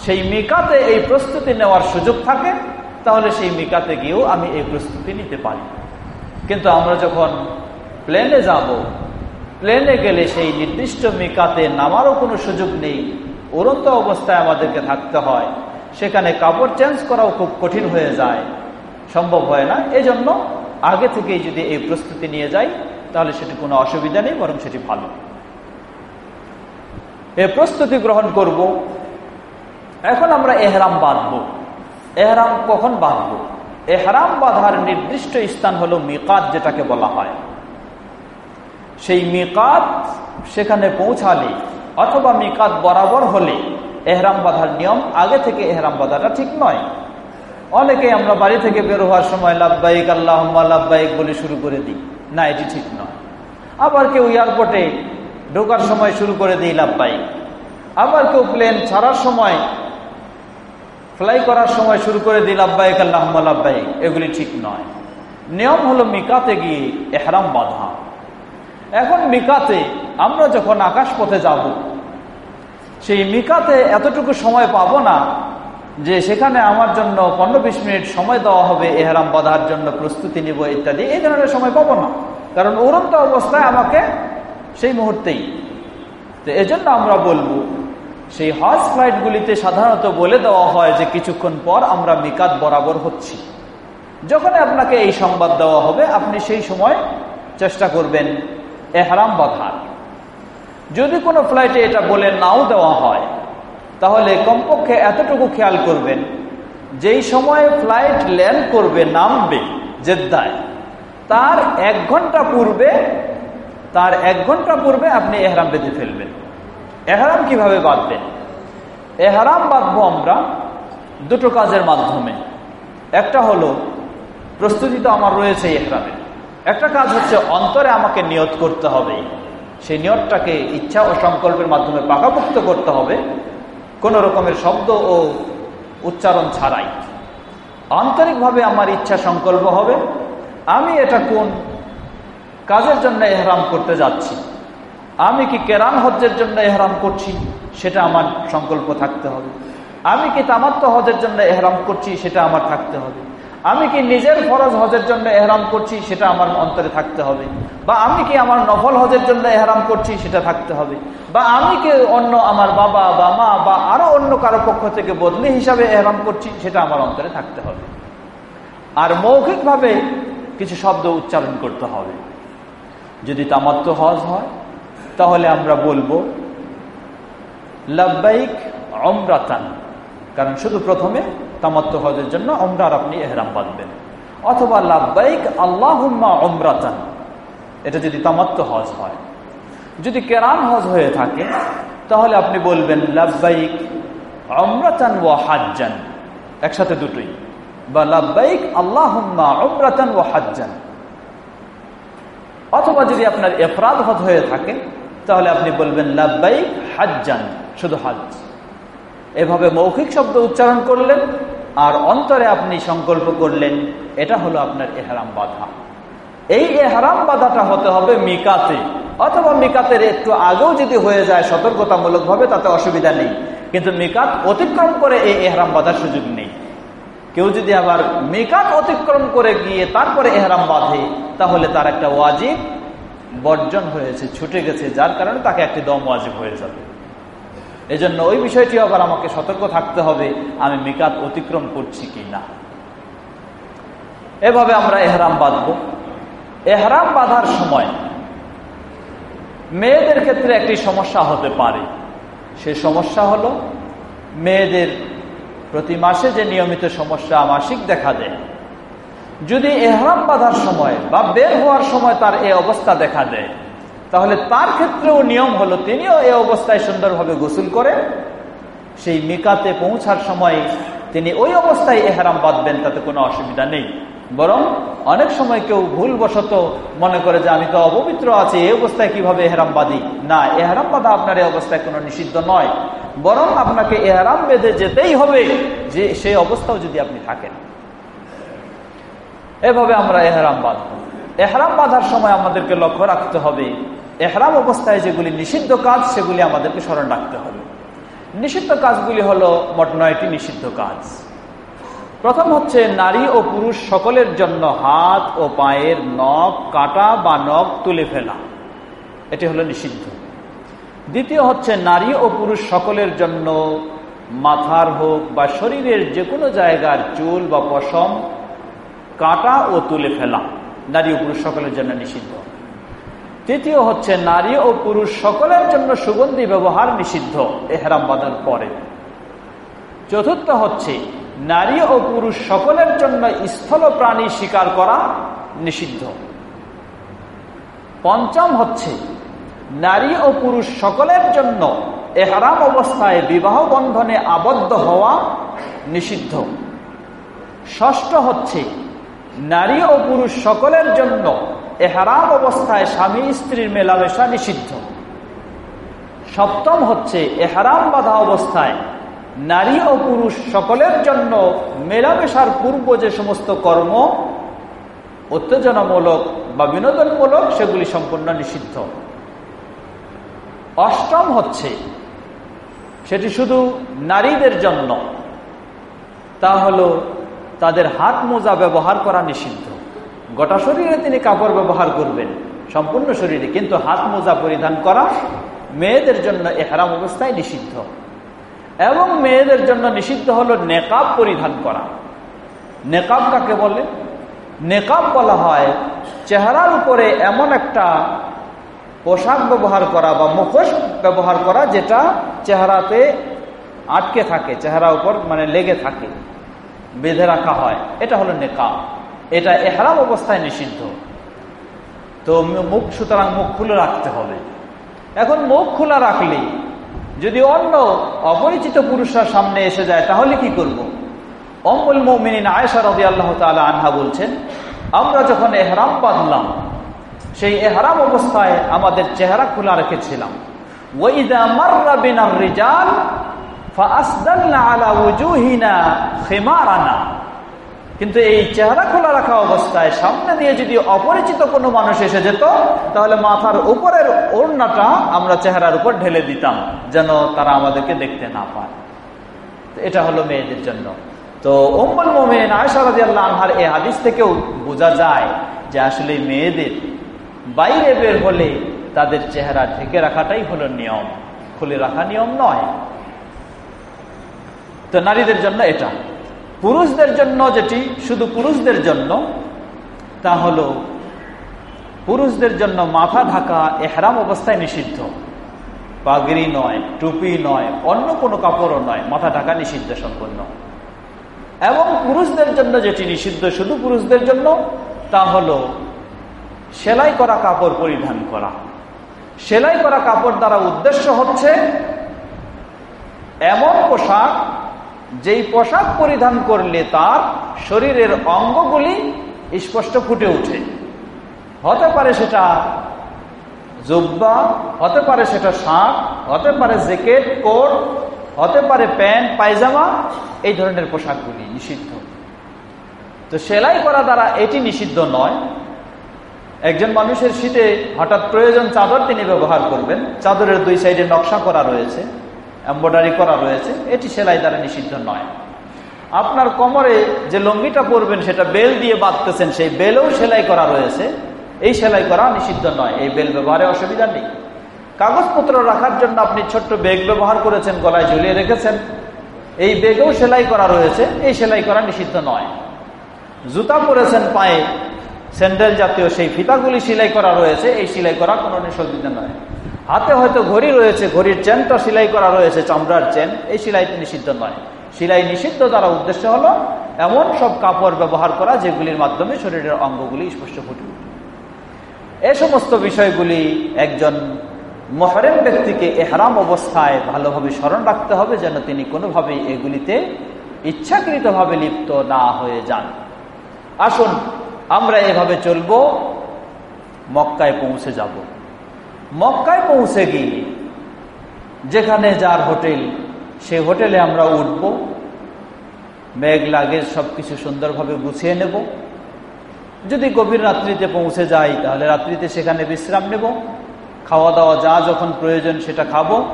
সেই মিকাতে এই প্রস্তুতি নেওয়ার সুযোগ থাকে, তাহলে সেই মিকাতে গিয়েও আমি এই প্রস্তুতি নিতে পারি। কিন্তু আমরা যখন প্লেনে যাব, প্লেনে গেলে সেই নির্দিষ্ট মিকাতে নামারও কোনো সুযোগ নেই। উড়ন্ত অবস্থায় আমাদেরকে থাকতে হয়। সেখানে কাপড় চেঞ্জ করাও খুব কঠিন হয়ে যায়। সম্ভব হয় না। এজন্য আগে থেকেই যদি এই প্রস্তুতি নিয়ে যাই, তাহলে সেটি কোনো অসুবিধা নেই, বরং সেটি ভালো। এ প্রস্তুতি গ্রহণ করব। এখন আমরা এহরাম বাঁধব। এহরাম কখন বাঁধব? এহরাম বাঁধার নির্দিষ্ট স্থান হলো মিকাত, যেটাকে বলা হয়। সেই মিকাত সেখানে পৌঁছালে অথবা মিকাত বরাবর হলে এহরাম বাঁধার নিয়ম আগে থেকে এহরাম বাঁধাটা ঠিক নয়। অনেকে আমরা বাড়ি থেকে বের হওয়ার সময় লাভবাহিক আল্লাহ লাভবাহিক বলে শুরু করে দিই। না, এটি ঠিক নয়। আবার কেউ এয়ারপোর্টে ঢোকার সময় শুরু করে দিই লাভবাহিক আবার কেউ প্লেন ছাড়ার সময় ফ্লাই করার সময় শুরু করে দিই লাভবাহিক আল্লাহ লাভবাহিক এগুলি ঠিক নয়। নিয়ম হলো মিকাতে গিয়ে এহরাম বাঁধা। এখন মিকাতে আমরা যখন আকাশ পথে যাব, সেই মিকাতে এতটুকু সময় পাবো না যে সেখানে আমার জন্য পনেরো বিশ মিনিট সময় দেওয়া হবে, এহরাম বাঁধার জন্য প্রস্তুতি নিব ইত্যাদি, এই ধরনের সময় পাবো না। কারণ উড়ন্ত অবস্থায় আমাকে সেই মুহূর্তেই। তো এজন্য আমরা বলব, সেই হজ ফ্লাইটগুলিতে সাধারণত বলে দেওয়া হয় যে কিছুক্ষণ পর আমরা মিকাত বরাবর হচ্ছি। যখন আপনাকে এই সংবাদ দেওয়া হবে, আপনি সেই সময় চেষ্টা করবেন এহরাম বাঁধার। যদি কোনো ফ্লাইটে এটা বলে নাও দেওয়া হয়, তাহলে কমপক্ষে এতটুকু খেয়াল করবেন, যেই সময়ে ফ্লাইট ল্যান্ড করবে নামবে জেদ্দায়, তার এক ঘণ্টা পূর্বে তার এক ঘণ্টা পূর্বে আপনি এহরাম বেঁধে ফেলবেন। এহরাম কীভাবে বাঁধবেন? এহরাম বাঁধবো আমরা দুটো কাজের মাধ্যমে। একটা হলো প্রস্তুতি তো আমার রয়েছে এহরামের একটা কাজ হচ্ছে অন্তরে আমাকে নিয়ত করতে হবে। সেই নিয়তটাকে ইচ্ছা ও সংকল্পের মাধ্যমে পাকাপুক্ত করতে হবে। কোন রকমের শব্দ ও উচ্চারণ ছাড়াই। আন্তরিকভাবে আমার ইচ্ছা সংকল্প হবে, আমি এটা কোন কাজের জন্য এহরাম করতে যাচ্ছি। আমি কি কেরান হজ্জের জন্য এহরাম করছি? সেটা আমার সংকল্প থাকতে হবে। আমি কি তামাত্ম হজের জন্য এহরাম করছি? সেটা আমার থাকতে হবে। আমি কি নিজের ফরজ হজের জন্য এহরাম করছি? সেটা আমার অন্তরে থাকতে হবে। বা আমি কি আমার নফল হজের জন্য এহরাম করছি? সেটা থাকতে হবে। বা আমি কি অন্য আমার বাবা বা মা বা আরও অন্য কারও পক্ষ থেকে বদলি হিসাবে এহরাম করছি? সেটা আমার অন্তরে থাকতে হবে। আর মৌখিকভাবে কিছু শব্দ উচ্চারণ করতে হবে। যদি তামাত্ম হজ হয়, তাহলে আমরা বলব লাভবাইক অমরাতান কারণ শুধু প্রথমে তামাত্ম হজের জন্য অমরার আপনি এহরাম বাঁধবেন। অথবা লাভবাইক আল্লাহুম্মা অমরাতান এটা যদি তামাত্ম হজ হয়। যদি কেরান হজ হয়ে থাকে, তাহলে আপনি বলবেন লাভবাইক অমরাতান ও হাজ্জান। একসাথে দুটোই। বা লাভবাইক আল্লাহুম্মা অমরাতান ও হাজ্জান। অথবা যদি আপনার এফরাদ হজ হয়ে থাকে, তাহলে আপনি বলবেন লাভবাইক হাজ্জান শুধু হাজ। এভাবে মৌখিক শব্দ উচ্চারণ করলেন, আর অন্তরে আপনি সংকল্প করলেন, এটা হলো আপনার এহারাম বাধা। এই এহারাম বাধাটা হতে হবে মিকাতে, অথবা মিকাতের একটু আগেও যদি হয়ে যায় সতর্কতামূলক ভাবে তাতে অসুবিধা নেই। কিন্তু মিকাত অতিক্রম করে এই এহরাম বাঁধার সুযোগ নেই। কেউ যদি আবার মিকাত অতিক্রম করে গিয়ে তারপরে এহরাম বাঁধে, তাহলে তার একটা ওয়াজিব বর্জন হয়েছে, ছুটে গেছে, যার কারণে তাকে একটি দম ওয়াজিব হয়ে যাবে। এজন্য ওই বিষয়টি আবার আমাকে সতর্ক থাকতে হবে, আমি মিকাত অতিক্রম করছি কি না। এভাবে আমরা এহরাম বাঁধব। এহরাম বাঁধার সময় মেয়েদের ক্ষেত্রে একটি সমস্যা হতে পারে। সে সমস্যা হলো, মেয়েদের প্রতি মাসে যে নিয়মিত সমস্যা মাসিক দেখা দেয়। যদি এহরাম বাঁধার সময় বা বের হওয়ার সময় তার এ অবস্থা দেখা দেয়, তাহলে তার ক্ষেত্রেও নিয়ম হলো তিনিও এ অবস্থায় সুন্দরভাবে গোসল করে, সেই মিকাতে পৌঁছার সময় তিনি ওই অবস্থায় এহরাম বাঁধবেন, তাতে কোনো অসুবিধা নেই। বরং অনেক সময় কেউ ভুলবশত মনে করে যে আমি তো অপবিত্র আছি, এই অবস্থায় কীভাবে এহরাম না এহরাম বাঁধা আপনার এই অবস্থায় কোনো নিষিদ্ধ নয়। বরং আপনাকে এহরাম বেঁধে যেতেই হবে যে সেই অবস্থাও যদি আপনি থাকেন। এভাবে আমরা এহরাম বাঁধব এহরাম বাঁধার সময় আমাদেরকে লক্ষ্য রাখতে হবে। এহরাম অবস্থায় যেগুলি নিষিদ্ধ কাজ, সেগুলি আমাদেরকে স্মরণ রাখতে হবে। নিষিদ্ধ কাজগুলি হলো মোট নয়টি নিষিদ্ধ কাজ। প্রথম হচ্ছে নারী ও পুরুষ সকলের জন্য হাত ও পায়ের নখ কাটা বা নখ তুলে ফেলা। এটি হলো নিষিদ্ধ। দ্বিতীয় হচ্ছে নারী ও পুরুষ সকলের জন্য মাথার হোক বা শরীরের যে কোনো জায়গার চুল বা পশম কাটা ও তুলে ফেলা। নারী ও পুরুষ সকলের জন্য নিষিদ্ধ। তৃতীয় হচ্ছে নারী ও পুরুষ সকলের জন্য সুগন্ধি ব্যবহার নিষিদ্ধ, এহরাম বাঁধার পরে। চতুর্থ হচ্ছে নারী ও পুরুষ সকলের জন্য স্থল প্রাণী শিকার করা নিষিদ্ধ। পঞ্চম হচ্ছে, নারী ও পুরুষ সকলের জন্য এহারাম অবস্থায় বিবাহ বন্ধনে আবদ্ধ হওয়া নিষিদ্ধ। ষষ্ঠ হচ্ছে, নারী ও পুরুষ সকলের জন্য এহারাম অবস্থায় স্বামী স্ত্রীর মেলামেশা নিষিদ্ধ। সপ্তম হচ্ছে, এহারাম বাধা অবস্থায় নারী ও পুরুষ সকলের জন্য মেলামেশার পূর্ব যে সমস্ত কর্ম, উত্তেজনামূলক বা বিনোদনমূলক, সেগুলি সম্পূর্ণ নিষিদ্ধ। অষ্টম হচ্ছে, সেটি শুধু নারীদের জন্য, তা হলো তাদের হাত মোজা ব্যবহার করা নিষিদ্ধ। গোটা শরীরে তিনি কাপড় ব্যবহার করবেন, সম্পূর্ণ শরীরে, কিন্তু হাত মোজা পরিধান করা মেয়েদের জন্য এহারাম অবস্থায় নিষিদ্ধ। এবং মেয়েদের জন্য নিষিদ্ধ হলো নেকাব পরিধান করা। নেকাব কাকে বলে? নেকাব বলা হয় চেহারার উপরে এমন একটা পোশাক ব্যবহার করা বা মুখোশ ব্যবহার করা যেটা চেহারাতে আটকে থাকে, চেহারা উপর মানে লেগে থাকে, বেঁধে রাখা হয়। এটা হলো নেকাব। এটা এহারাম অবস্থায় নিষিদ্ধ। তো মুখ, সুতরাং মুখ খুলে রাখতে হবে। এখন মুখ খোলা রাখলে যদি অন্য অপরিচিত পুরুষরা সামনে এসে যায়, তাহলে কি করব। অম্বুল মমিন আয়সা রবি আল্লাহ তালা আনহা বলছেন, আমরা যখন এহরাম বাঁধলাম সেই এহরাম অবস্থায় আমাদের চেহারা খোলা রেখেছিলাম ওইদা মার্রা বিনার রিজাল কিন্তু এই চেহারা খোলা রাখা অবস্থায় সামনে দিয়ে যদি অপরিচিত কোনো মানুষ এসে যেত, তাহলে মাথার উপরের ওড়নাটা আমরা চেহারার উপর ঢেলে দিতাম, যেন তারা আমাদেরকে দেখতে না পায়। এটা হলো মেয়েদের জন্য। তো ওম্মল মোমেন আয়সারাদি আনহার হাদিস থেকেও বোঝা যায় যে আসলে মেয়েদের বাইরে বের হলে তাদের চেহারা ঢেকে রাখাটাই হলো নিয়ম। খুলে রাখা নিয়ম নয়। তো নারীদের জন্য এটা। পুরুষদের জন্য যেটি শুধু পুরুষদের জন্য, তা হল পুরুষদের জন্য মাথা ঢাকা এহরাম অবস্থায় নিষিদ্ধ। পাগড়ি নয়, টুপি নয়, অন্য কোনো কাপড়ও নয়, মাথা ঢাকা নিষিদ্ধ সম্পূর্ণ এবং পুরুষদের জন্য যেটি নিষিদ্ধ শুধু পুরুষদের জন্য, তা হল সেলাই করা কাপড় পরিধান করা। সেলাই করা কাপড় দ্বারা উদ্দেশ্য হচ্ছে এমন পোশাক যেই পোশাক পরিধান করলে তার শরীরের অঙ্গগুলি স্পষ্ট ফুটে ওঠে। হতে পারে সেটা জুব্বা, হতে পারে সেটা শাক হতে পারে জ্যাকেট, কোট, হতে পারে প্যান্ট, পায়জামা, এই ধরনের পোশাকগুলি নিষিদ্ধ। তো সেলাই করা দ্বারা এটি নিষিদ্ধ নয়। একজন মানুষের শীতে হঠাৎ প্রয়োজন চাদর তিনি ব্যবহার করবেন। চাদরের দুই সাইডে নকশা করা রয়েছে। এম্বয়ডারি করা রয়েছে, এটি সেলাই দ্বারা নিষিদ্ধ নয়। আপনার কোমরে যে লঙ্গিটা পরবেন, সেটা বেল দিয়ে বাঁধতেছেন, সেই বেলেও সেলাই করা রয়েছে। এই সেলাই করা নিষিদ্ধ নয়, এই বেল ব্যবহারে অসুবিধা নেই। কাগজপত্র রাখার জন্য আপনি ছোট্ট বেগ ব্যবহার করেছেন, গলায় ঝুলিয়ে রেখেছেন। এই বেগেও সেলাই করা রয়েছে, এই সেলাই করা নিষিদ্ধ নয়। জুতা পরেছেন পায়ে, স্যান্ডেল জাতীয় সেই ফিতাগুলি সেলাই করা রয়েছে, এই সেলাই করা কোনো নিষেধ নয়। হাতে হয়তো ঘড়ি রয়েছে, ঘড়ির চেনটা সেলাই করা রয়েছে, চামড়ার চেন। এই সেলাই নিষিদ্ধ নয়। সেলাই নিষিদ্ধ দ্বারা উদ্দেশ্য হলো এমন সব কাপড় ব্যবহার করা যেগুলির মাধ্যমে শরীরের অঙ্গগুলি স্পষ্ট ফুটে এ সমস্ত বিষয়গুলি একজন মহরেম ব্যক্তিকে এহারাম অবস্থায় ভালোভাবে স্মরণ রাখতে হবে যেন তিনি কোনোভাবেই এগুলিতে ইচ্ছাকৃতভাবে লিপ্ত না হয়ে যান। আসুন, আমরা এভাবে চলব, মক্কায় পৌঁছে যাব। মক্কায় পৌঁছে গিয়ে যেখানে যার হোটেল সেই হোটেলে আমরা উঠব, মেঘ লাগেজ সব কিছু সুন্দরভাবে গুছিয়ে নেব। যদি গভীর রাত্রিতে পৌঁছে যাই, তাহলে রাত্রিতে সেখানে বিশ্রাম নেব। খাওয়া দাওয়া যা যখন প্রয়োজন সেটা খাব।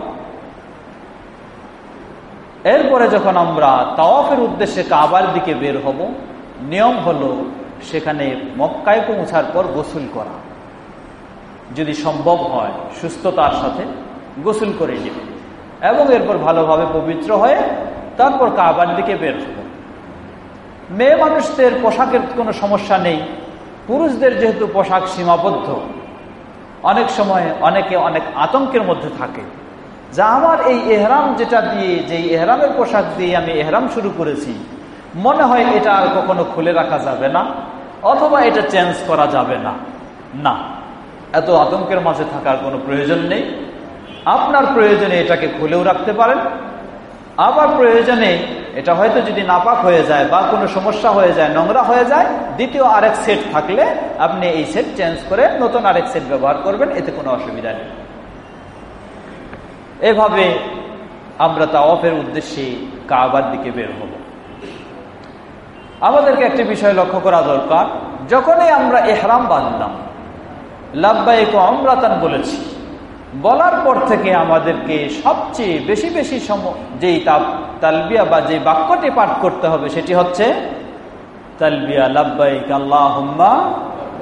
এরপরে যখন আমরা তাওয়াফের উদ্দেশ্যে কাবার দিকে বের হব, নিয়ম হলো সেখানে মক্কায় পৌঁছার পর গোসল করা। যদি সম্ভব হয় সুস্থতার সাথে গোসল করে নেবে এবং এরপর ভালোভাবে পবিত্র হয়ে তারপর কাবার দিকে বের হব মেয়ে মানুষদের পোশাকের কোনো সমস্যা নেই। পুরুষদের যেহেতু পোশাক সীমাবদ্ধ, অনেক সময় অনেকে অনেক আতঙ্কের মধ্যে থাকে। যা আমার এই এহরাম যেটা দিয়ে যে এহরামের পোশাক দিয়ে আমি এহরাম শুরু করেছি, মনে হয় এটা আর কখনো খুলে রাখা যাবে না, অথবা এটা চেঞ্জ করা যাবে না। না। এত আতঙ্কের মাঝে থাকার কোনো প্রয়োজন নেই। আপনার প্রয়োজনে এটাকে খুলেও রাখতে পারেন। আবার প্রয়োজনে এটা হয়তো যদি নাপাক হয়ে যায় বা কোনো সমস্যা হয়ে যায়, নোংরা হয়ে যায়, দ্বিতীয় আরেক সেট থাকলে আপনি এই সেট চেঞ্জ করে নতুন আরেক সেট ব্যবহার করবেন, এতে কোনো অসুবিধা নেই। এভাবে আমরা তাওয়াফের উদ্দেশ্যে কাবার দিকে বের হব। আমাদেরকে একটি বিষয় লক্ষ্য করা দরকার। যখনই আমরা এহরাম বাঁধলাম লাভবাহিক বলেছি। বলার পর থেকে আমাদেরকে সবচেয়ে বেশি বেশি যেই তালবিয়া বা যে বাক্যটি পাঠ করতে হবে সেটি হচ্ছে, তালবিয়া লাভবাইক আল্লাহ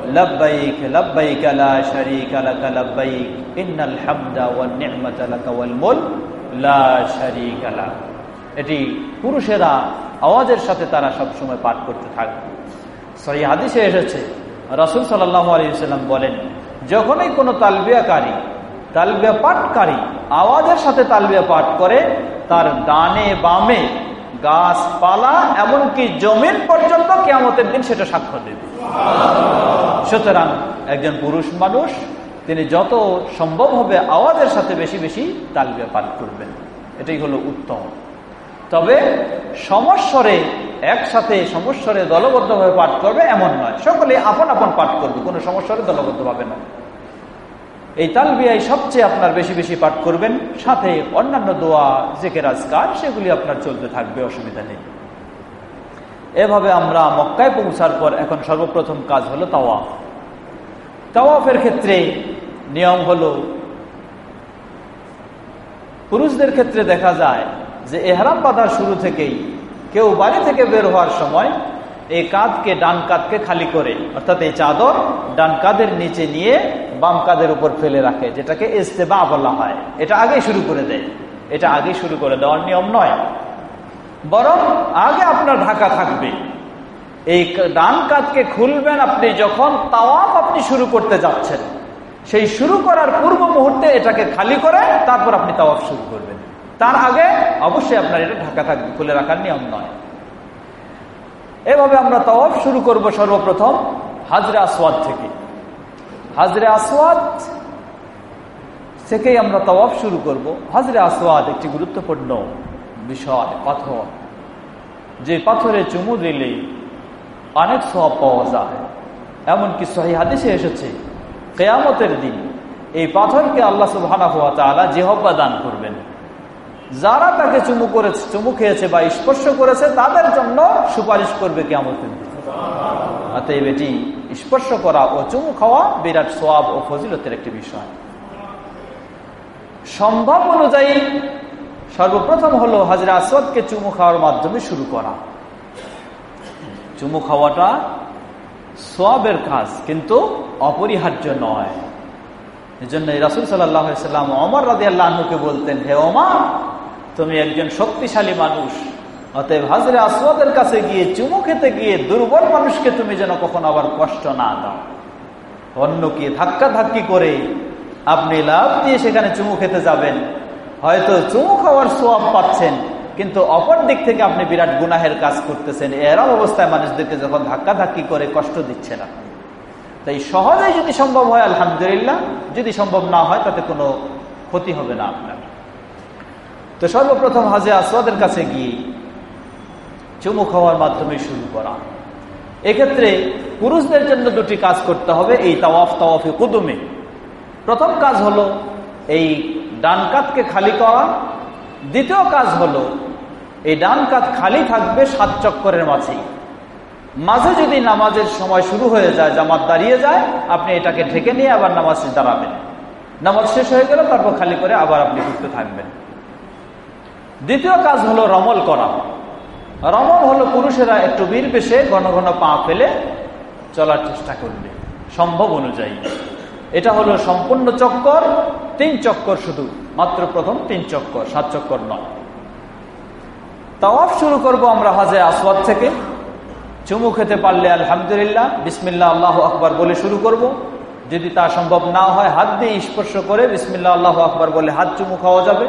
লাভবাইক ওয়াল লা এটি পুরুষেরা আওয়াজের সাথে তারা সবসময় পাঠ করতে থাকবে। সহি হাদিসে এসেছে রাসূল সাল্লাল্লাহু আলাইহি সাল্লাম বলেন যখনই কোনো তালবিয়াকারী তালবিয়া পাঠকারী আওয়াজের সাথে তালবিয়া পাঠ করে তার ডানে বামে গাছপালা এমনকি জমিন পর্যন্ত কেমতের দিন সেটা সাক্ষ্য দেবে। সুতরাং একজন পুরুষ মানুষ তিনি যত সম্ভব হবে আওয়াজের সাথে বেশি বেশি তালবিয়া পাঠ করবেন। এটাই হলো উত্তম। তবে সমস্বরে, একসাথে সমস্বরে দলবদ্ধভাবে পাঠ করবে এমন নয়। সকলে আপন আপন পাঠ করবে, কোনো সমস্যারে দলবদ্ধভাবে নয়। এই তালবিয়ায় সবচেয়ে আপনার বেশি বেশি পাঠ করবেন, সাথে অন্যান্য দোয়া জেকে রাজকার সেগুলি আপনার চলতে থাকবে, অসুবিধা নেই। এভাবে আমরা মক্কায় পৌঁছার পর এখন সর্বপ্রথম কাজ হলো তাওয়াফ। তাওয়াফের ক্ষেত্রে নিয়ম হলো, পুরুষদের ক্ষেত্রে দেখা যায় যে এহরাম বাঁধার শুরু থেকেই কেউ বাড়ি থেকে বের হওয়ার সময় এই কাঁধকে, ডান কাঁধকে খালি করে, অর্থাৎ এই চাদর ডান কাঁধের নিচে নিয়ে বাম কাঁধের উপর ফেলে রাখে, যেটাকে ইস্তেবা বলা হয়। এটা আগেই শুরু করে দেয়। এটা আগে শুরু করে দেওয়ার নিয়ম নয়। বরং আগে আপনার ঢাকা থাকবে। এই ডান কাঁধকে খুলবেন আপনি যখন তাওয়াফ আপনি শুরু করতে যাচ্ছেন। সেই শুরু করার পূর্ব মুহূর্তে এটাকে খালি করে তারপর আপনি তাওয়াফ শুরু করবেন। তার আগে অবশ্যই আপনার এটা ঢাকা থাকবে, খুলে রাখার নিয়ম নয়। এভাবে আমরা তাওয়াফ শুরু করব সর্বপ্রথম হাজরে আসওয়াদ থেকে। হাজরে আসওয়াদ থেকেই আমরা তাওয়াফ শুরু করব। হাজরে আসওয়াদ একটি গুরুত্বপূর্ণ বিষয়, পাথর। যে পাথরে চুমু দিলে অনেক সব পাওয়া যায়। এমনকি সহি হাদিসে এসেছে, কেয়ামতের দিন এই পাথরকে আল্লাহ সুবাহ জেহব্বা দান করবেন। যারা তাকে চুমু করেছে, চুমু খেয়েছে বা স্পর্শ করেছে, তাদের জন্য সুপারিশ করবে কেমতের দিন। অতএব এটি স্পর্শ করা ও চুমু খাওয়া বিরাট সোয়াব ও ফজিলতের একটি বিষয়। সম্ভব অনুযায়ী সর্বপ্রথম হলো হাজরা আসদকে চুমু খাওয়ার মাধ্যমে শুরু করা। চুমু খাওয়াটা সোয়াবের কাজ, কিন্তু অপরিহার্য নয়। এই জন্য রাসুল সাল্লাম অমর রাজি আল্লাহকে বলতেন, হে ওমা তুমি একজন শক্তিশালী মানুষ। অতএব হাজরে আসওয়াদের কাছে গিয়ে চুমু খেতে গিয়ে দুর্বল মানুষকে তুমি যেন কখন আবার কষ্ট না দাও। অন্যকে ধাক্কা ধাক্কি করে আপনি লাভ দিয়ে সেখানে চুমু খেতে যাবেন। হয়তো চুমু খাওয়ার সোয়াব পাচ্ছেন, কিন্তু অপর দিক থেকে আপনি বিরাট গুনাহের কাজ করতেছেন। এরম অবস্থায় মানুষদেরকে যখন ধাক্কা ধাক্কি করে কষ্ট দিচ্ছেন আপনি। তাই সহজেই যদি সম্ভব হয়, আলহামদুলিল্লাহ, যদি সম্ভব না হয়, তাতে কোনো ক্ষতি হবে না আপনার। তো সর্বপ্রথম হাজে আসওয়াদের কাছে গিয়ে চুমু খাওয়ার মাধ্যমে শুরু করা। এক্ষেত্রে পুরুষদের জন্য দুটি কাজ করতে হবে এই তাওয়াফ তাওয়াফে কুদুমে। প্রথম কাজ হলো এই ডান কাতকে খালি করা। দ্বিতীয় কাজ হলো এই ডান কাত খালি থাকবে সাত চক্করের মাঝেই মাঝে যদি নামাজের সময় শুরু হয়ে যায়, জামাত দাঁড়িয়ে যায়, আপনি এটাকে ঢেকে নিয়ে আবার নামাজ দাঁড়াবেন। নামাজ শেষ হয়ে গেল, তারপর খালি করে আবার আপনি ঘুরতে থাকবেন। দ্বিতীয় কাজ হলো রমল করা। রমল হলো পুরুষেরা একটু বীর বেশে ঘন ঘন পা ফেলে চলার চেষ্টা করবে, সম্ভব অনুযায়ী। এটা হলো সম্পূর্ণ চক্কর, তিন চক্কর শুধু, মাত্র প্রথম তিন চক্কর, সাত চক্কর নয়। তাওয়াফ শুরু করব আমরা হাজে আসওয়াদ থেকে। চুমু খেতে পারলে আলহামদুলিল্লাহ বিসমিল্লা আল্লাহ আকবর বলে শুরু করব। যদি তা সম্ভব না হয়, হাত দিয়ে স্পর্শ করে বিসমিল্লা আল্লাহ আকবর বলে হাত চুমু খাওয়া যাবে।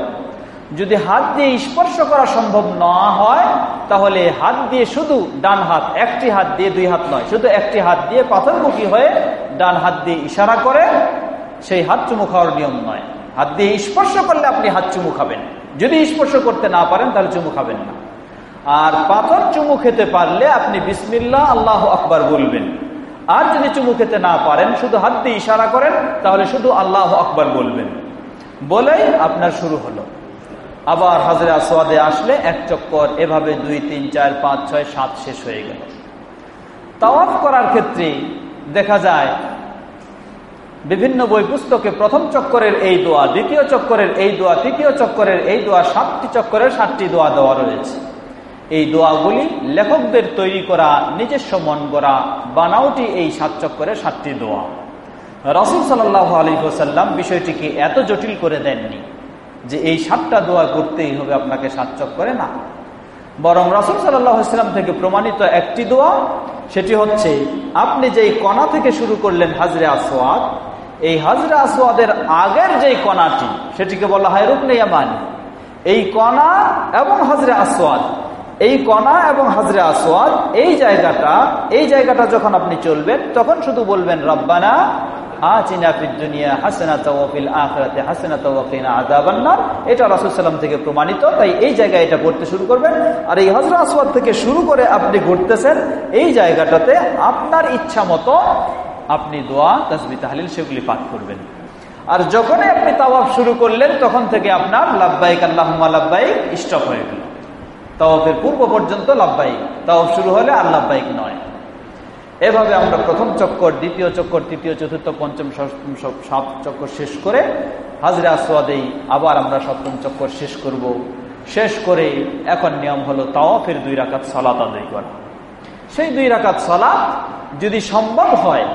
যদি হাত দিয়ে স্পর্শ করা সম্ভব না হয়, তাহলে হাত দিয়ে শুধু ডান হাত, একটি হাত দিয়ে দুই হাত নয়, শুধু একটি হাত দিয়ে পাথরমুখী হয়ে ডান হাত দিয়ে ইশারা করে, সেই হাত চুমু খাওয়ার নিয়ম নয়। হাত দিয়ে স্পর্শ করলে আপনি হাত চুমু খাবেন। যদি স্পর্শ করতে না পারেন, তাহলে চুমু খাবেন না। আর পাথর চুমু খেতে পারলে আপনি বিসমিল্লা আল্লাহ আকবার বলবেন। আর যদি চুমু খেতে না পারেন, শুধু হাত দিয়ে ইশারা করেন, তাহলে শুধু আল্লাহ আকবার বলবেন। বলেই আপনার শুরু হলো। আবার হাজরে আসোয়াদে আসলে এক চক্কর, এভাবে দুই, তিন, চার, পাঁচ, ছয়, সাত শেষ হয়ে গেল। তাওয়াফ করার ক্ষেত্রে দেখা যায়, বিভিন্ন বই পুস্তকে প্রথম চক্করের এই দোয়া, দ্বিতীয় চক্করের এই দোয়া, তৃতীয় চক্করের এই দোয়া, সাতটি চক্করের সাতটি দোয়া দেওয়া রয়েছে। এই দোয়াগুলি লেখকদের তৈরি করা, নিজস্ব মন করা বানাওটি এই সাত চক্করের সাতটি দোয়া। রসুল সাল্লাহ আলী হোসাল্লাম বিষয়টিকে এত জটিল করে দেননি। যে এই সাতটা দোয়া করতেই হবে, আপনাকে সাত চক্করে না। বরং রসুল সাল্লাম থেকে প্রমাণিত একটি দোয়া, সেটি হচ্ছে, আপনি যেই কণা থেকে শুরু করলেন হাজরে আসোয়াদ এই হাজরে আসোয়াদের আগের যেই কণাটি, সেটিকে বলা হয় রুকনেয়ামানি এই কণা এবং হাজরে আসোয়াদ এই কণা এবং হাজরে আসোয়াদ এই জায়গাটা এই জায়গাটা যখন আপনি চলবেন, তখন শুধু বলবেন, রব্বানা এটা থেকে প্রমাণিত, তাই এই জায়গায় এটা পড়তে শুরু করবেন। আর এই হজরা আসওয়াদ থেকে শুরু করে আপনি ঘুরতেছেন, এই জায়গাটাতে আপনার ইচ্ছা মতো আপনি দোয়া, তসবি, তাহলিল সেগুলি পাঠ করবেন। আর যখনই আপনি তাওয়াফ শুরু করলেন, তখন থেকে আপনার লাভবাইক আল্লাহ লাভবাইক স্টপ হয়ে গেল। তাওয়াফের পূর্ব পর্যন্ত লাভবাইক তাওয়াফ শুরু হলে আর লাভবাইক নয়। এভাবে আমরা প্রথম চক্কর, দ্বিতীয় চক্কর, তৃতীয়, চতুর্থ, পঞ্চম, ষষ্ঠম সাত চক্কর শেষ করে হাজরা আসোয়াদেই আবার আমরা সপ্তম চক্কর শেষ করব। শেষ করে এখন নিয়ম হলো তাওয়াফের দুই রাকাত সলাত আদায় করা সেই দুই রাকাত সলাত যদি সম্ভব হয়,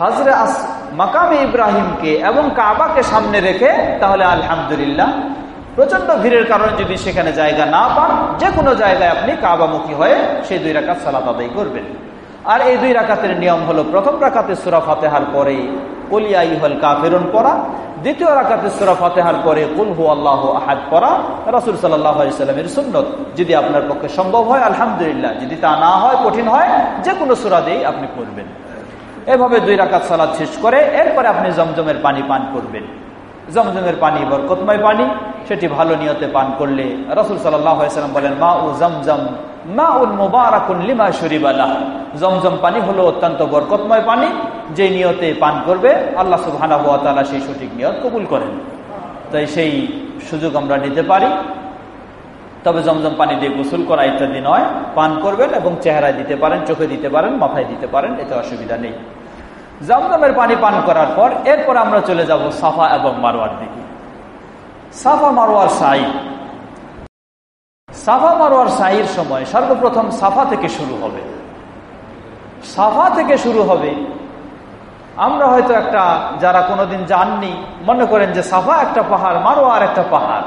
হাজরা আস, মাকামে ইব্রাহিমকে এবং কাবাকে সামনে রেখে, তাহলে আলহামদুলিল্লাহ প্রচণ্ড ভিড়ের কারণে যদি সেখানে জায়গা না পান যে কোনো জায়গায় আপনি কাবামুখী হয়ে সেই দুই রাকাত সালাত আদায় করবেন আর এই দুই রাকাতের নিয়ম হলো, প্রথম রাকাতে সুরা ফাতেহার পরে কলিয়া ইহল কাফেরুন পড়া, দ্বিতীয় রাকাতে সুরা ফাতেহার পরে কুলহু আল্লাহ আহাদ পড়া, রাসুল সাল্লামের সুন্নত। যদি আপনার পক্ষে সম্ভব হয়, আলহামদুলিল্লাহ। যদি তা না হয়, কঠিন হয় যে কোনো সুরা দিয়েই আপনি পড়বেন। এভাবে দুই রাকাত সালাদ শেষ করে এরপরে আপনি জমজমের পানি পান করবেন। জমজমের পানি বরকতময় পানি, সেটি ভালো নিয়তে পান করলে রসুল সাল্লাম বলেন, মা উ জমজম মা উল মোবারকুন লিমা জমজম পানি হলো অত্যন্ত বরকতময় পানি যে নিয়তে পান করবে, আল্লাহ সুবহানা তালা সেই সঠিক নিয়ত কবুল করেন। তাই সেই সুযোগ আমরা নিতে পারি। তবে জমজম পানি দিয়ে গোসল করা ইত্যাদি নয়। পান করবেন এবং চেহারায় দিতে পারেন, চোখে দিতে পারেন, মাথায় দিতে পারেন, এতে অসুবিধা নেই। জমজমের পানি পান করার পর এরপর আমরা চলে যাব সাফা এবং মারোয়ার দিকে। সাফা মারোয়ার সাই সাফা মারোয়ার সাইয়ের সময় সর্বপ্রথম সাফা থেকে শুরু হবে। সাফা থেকে শুরু হবে। আমরা হয়তো একটা, যারা কোনোদিন যাননি, মনে করেন যে সাফা একটা পাহাড়, মারোয়ার একটা পাহাড়।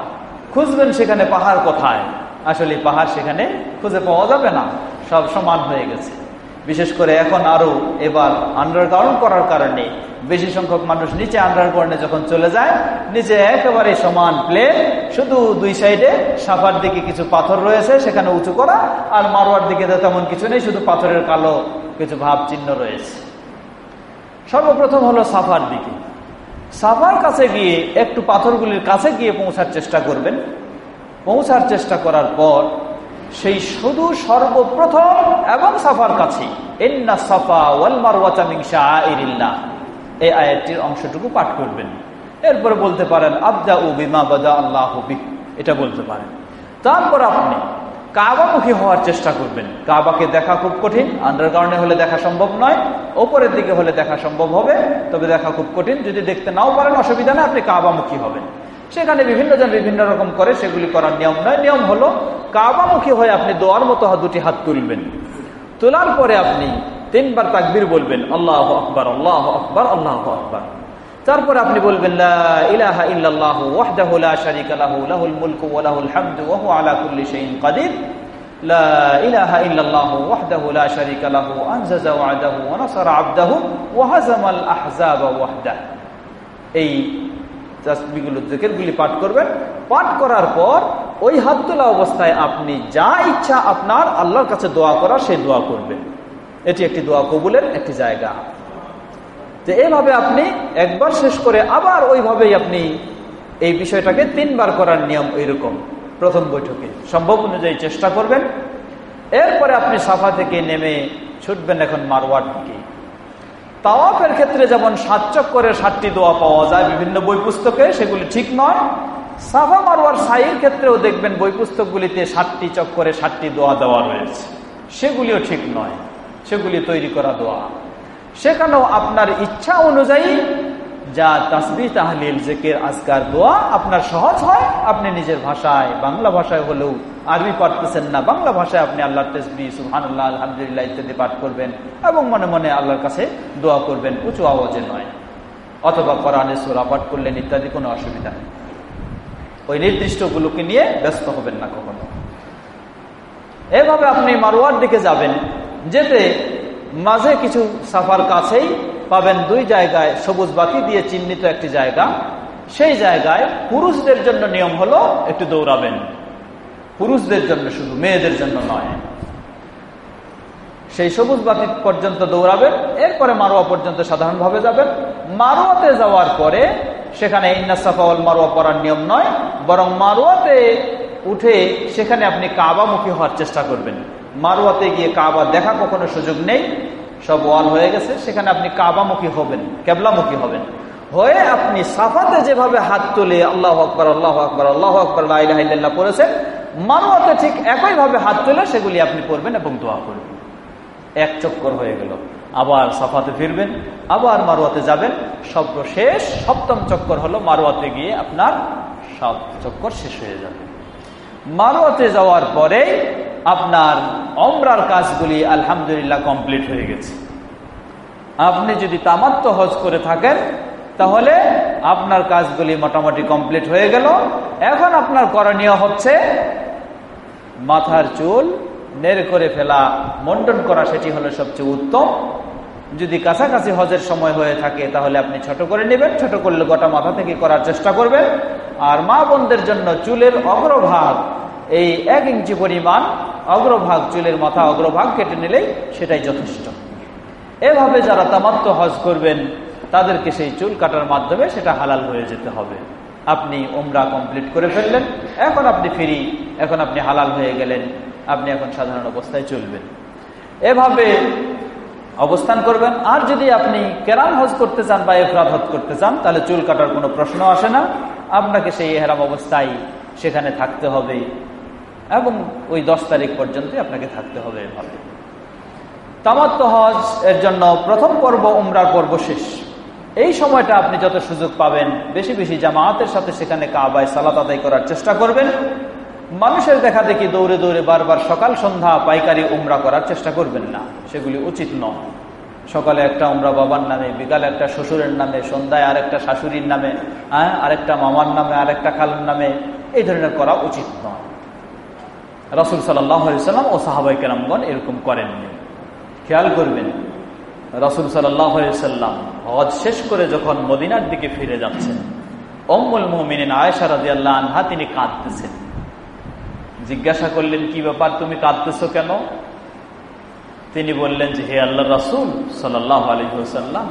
খুঁজবেন সেখানে পাহাড় কোথায়? আসলে পাহাড় সেখানে খুঁজে পাওয়া যাবে না, সব সমান হয়ে গেছে। বিশেষ করে এখন আরও এবার আন্ডারগ্রাউন্ড করার কারণে বেশি সংখ্যক মানুষ নিচে আন্ডারগ্রাউন্ডে যখন চলে যায়, নিচে একেবারে সমান প্লেন শুধু দুই সাইডে সাফার দিকে কিছু পাথর রয়েছে, সেখানে উঁচু করা, আর মারোয়ার দিকে তো তেমন কিছু নেই, শুধু পাথরের কালো কিছু ভাব চিহ্ন রয়েছে। সর্বপ্রথম হলো সাফার দিকে। সাফার কাছে গিয়ে একটু পাথরগুলির কাছে গিয়ে পৌঁছার চেষ্টা করবেন। পৌঁছার চেষ্টা করার পর সেই শুধু সর্বপ্রথম এবং সাফার কাছে। এন্না সাফা ওয়াল মারওয়াচামিংসা এই আয়াতটির অংশটুকু পাঠ করবেন। এরপরে বলতে পারেন আবদা ও বিমা বাদা আল্লাহ এটা বলতে পারেন। তারপর আপনি কাবামুখী হওয়ার চেষ্টা করবেন। কাবাকে দেখা খুব কঠিন আন্ডারগ্রাউন্ডে হলে দেখা সম্ভব নয়, ওপরের দিকে হলে দেখা সম্ভব হবে, তবে দেখা খুব কঠিন। যদি দেখতে নাও পারেন, অসুবিধা নেই, আপনি কাবামুখী হবেন। সেখানে বিভিন্ন জন বিভিন্ন রকম করে সেগুলি করার নিয়ম নয়। নিয়ম হলো, কাবামুখী হয়ে আপনি দোয়ার মতো দুটি হাত তুলবেন। তোলার পরে আপনি তিনবার তাকবির বলবেন, আল্লাহ আকবর আল্লাহ আকবর আল্লাহ আকবর। তারপরে আপনি বলবেন এই তাসবিহগুলো জিকিরগুলি পাঠ করবেন। পাঠ করার পর ওই হাত তোলা অবস্থায় আপনি যা ইচ্ছা আপনার আল্লাহর কাছে দোয়া করা সেই দোয়া করবেন। এটি একটি দোয়া কবুলের একটি জায়গা। যে এভাবে আপনি একবার শেষ করে আবার ওইভাবেই আপনি এই বিষয়টাকে তিনবার করার নিয়ম ওইরকম প্রথম বৈঠকে। সম্ভব অনুযায়ী চেষ্টা করবেন। এরপরে আপনি সাফা থেকে নেমে ছুটবেন এখন মারওয়ার দিকে। তাওয়াফের ক্ষেত্রে যেমন সাত চক্করে সাতটি দোয়া পাওয়া যায়, বিভিন্ন বই পুস্তকে, সেগুলি ঠিক নয়। সাফা মারওয়ার সাইয়ের ক্ষেত্রেও দেখবেন বই পুস্তকগুলিতে সাতটি চক্করে সাতটি দোয়া দেওয়া রয়েছে। সেগুলিও ঠিক নয়। সেগুলি তৈরি করা দোয়া। সেখানেও আপনার ইচ্ছা অনুযায়ী যা তাসবি তাহলিল, জেকের, আজকার দোয়া আপনার সহজ হয়। আপনি নিজের ভাষায়, বাংলা ভাষায় হলেও আরবি পাঠতেছেন না, বাংলা ভাষায় আপনি আল্লাহ তসবি সুহানুল্লাহ আলহামদুলিল্লাহ ইত্যাদি পাঠ করবেন এবং মনে মনে আল্লাহর কাছে দোয়া করবেন, উঁচু আওয়াজে নয়। অথবা কোরআনে সুরা পাঠ করলেন ইত্যাদি কোনো অসুবিধা নেই। ওই নির্দিষ্টগুলোকে নিয়ে ব্যস্ত হবেন না কখনো। এভাবে আপনি মারোয়ার দিকে যাবেন, যেতে মাঝে কিছু সাফার কাছেই পাবেন দুই জায়গায় সবুজ বাতি দিয়ে চিহ্নিত একটি জায়গা। সেই জায়গায় পুরুষদের জন্য নিয়ম হলো একটু দৌড়াবেন। পুরুষদের জন্য শুধু, মেয়েদের জন্য নয়। সেই সবুজ বাতি পর্যন্ত দৌড়াবেন, এরপরে মারোয়া পর্যন্ত সাধারণভাবে যাবেন। মারোয়াতে যাওয়ার পরে সেখানে ইন্নাসাফাওয়াল মারোয়া পড়ার নিয়ম নয়, বরং মারোয়াতে উঠে সেখানে আপনি কাবামুখী হওয়ার চেষ্টা করবেন। মারোয়াতে গিয়ে কাবা দেখা কখনো সুযোগ নেই, সব ওয়াল হয়ে গেছে, সেখানে আপনি কাবামুখী হবেন, কেবলামুখী হবেন। হয়ে আপনি সাফাতে যেভাবে হাত তুলে আল্লাহ আকবর আল্লাহ আকবর আল্লাহ আকবর আল্লাহ পড়েছেন মারোয়াতে ঠিক একইভাবে হাত তুলে সেগুলি আপনি পড়বেন এবং দোয়া করবেন। এক চক্কর হয়ে গেল। আবার সাফাতে ফিরবেন, আবার মারোয়াতে যাবেন। সর্বশেষ সপ্তম চক্কর হলো মারোয়াতে গিয়ে আপনার সব চক্কর শেষ হয়ে যাবে। মারোয়াতে যাওয়ার পরে আপনার অমরার কাজগুলি আলহামদুলিল্লাহ কমপ্লিট হয়ে গেছে। আপনি যদি তামাত্ম হজ করে থাকেন, তাহলে আপনার কাজগুলি মোটামুটি কমপ্লিট হয়ে গেল। এখন আপনার করণীয় হচ্ছে মাথার চুল নেড়ে করে ফেলা মন্ডন করা সেটি হলো সবচেয়ে উত্তম। যদি কাছাকাছি হজের সময় হয়ে থাকে, তাহলে আপনি ছোট করে নেবেন, ছোট করলে গোটা মাথা থেকে করার চেষ্টা করবেন। আর মা বোনদের জন্য চুলের অগ্রভাগ, এই এক ইঞ্চি পরিমাণ অগ্রভাগ, চুলের মাথা অগ্রভাগ কেটে নিলেই সেটাই যথেষ্ট। এভাবে যারা তামাত্ম হজ করবেন, তাদেরকে সেই চুল কাটার মাধ্যমে সেটা হালাল হয়ে যেতে হবে। আপনি ওমরা কমপ্লিট করে ফেললেন। এখন আপনি ফিরি, এখন আপনি হালাল হয়ে গেলেন, আপনি এখন সাধারণ অবস্থায় চলবেন। এভাবে অবস্থান করবেন। আর যদি আপনি কেরাম হজ করতে চান বা এফরাত হজ করতে চান, তাহলে চুল কাটার কোনো প্রশ্ন আসে না। আপনাকে সেই এহরাম অবস্থায় সেখানে থাকতে হবে এবং ওই দশ তারিখ পর্যন্তই আপনাকে থাকতে হবে এভাবে। তামাত্ম হজ এর জন্য প্রথম পর্ব উমরার পর্ব শেষ। এই সময়টা আপনি যত সুযোগ পাবেন, বেশি বেশি জামায়াতের সাথে সেখানে কাবায় সালাত আদায় করার চেষ্টা করবেন। মানুষের দেখা দেখি দৌড়ে দৌড়ে বারবার সকাল সন্ধ্যা পাইকারি উমরা করার চেষ্টা করবেন না। সেগুলি উচিত নয়। সকালে একটা উমরা বাবার নামে, বিকালে একটা শ্বশুরের নামে, সন্ধ্যায় আরেকটা শাশুড়ির নামে হ্যাঁ আরেকটা মামার নামে, আরেকটা খালুর নামে, এই ধরনের করা উচিত নয়। রসুল সাল্লাম ও সাহাবাই কেরামগণ এরকম করেননি। খেয়াল করবেন রসুল সাল্লাম হজ শেষ করে যখন মদিনার দিকে ফিরে যাচ্ছেন অম্মুল মোমিন আয়েশা রাজি আল্লাহ আনহা তিনি কাঁদতেছেন। জিজ্ঞাসা করলেন, কি ব্যাপার? তুমি কাঁদতেছ কেন? তিনি বললেন যে, হে আল্লাহ রাসুল আলহিহাল্লাম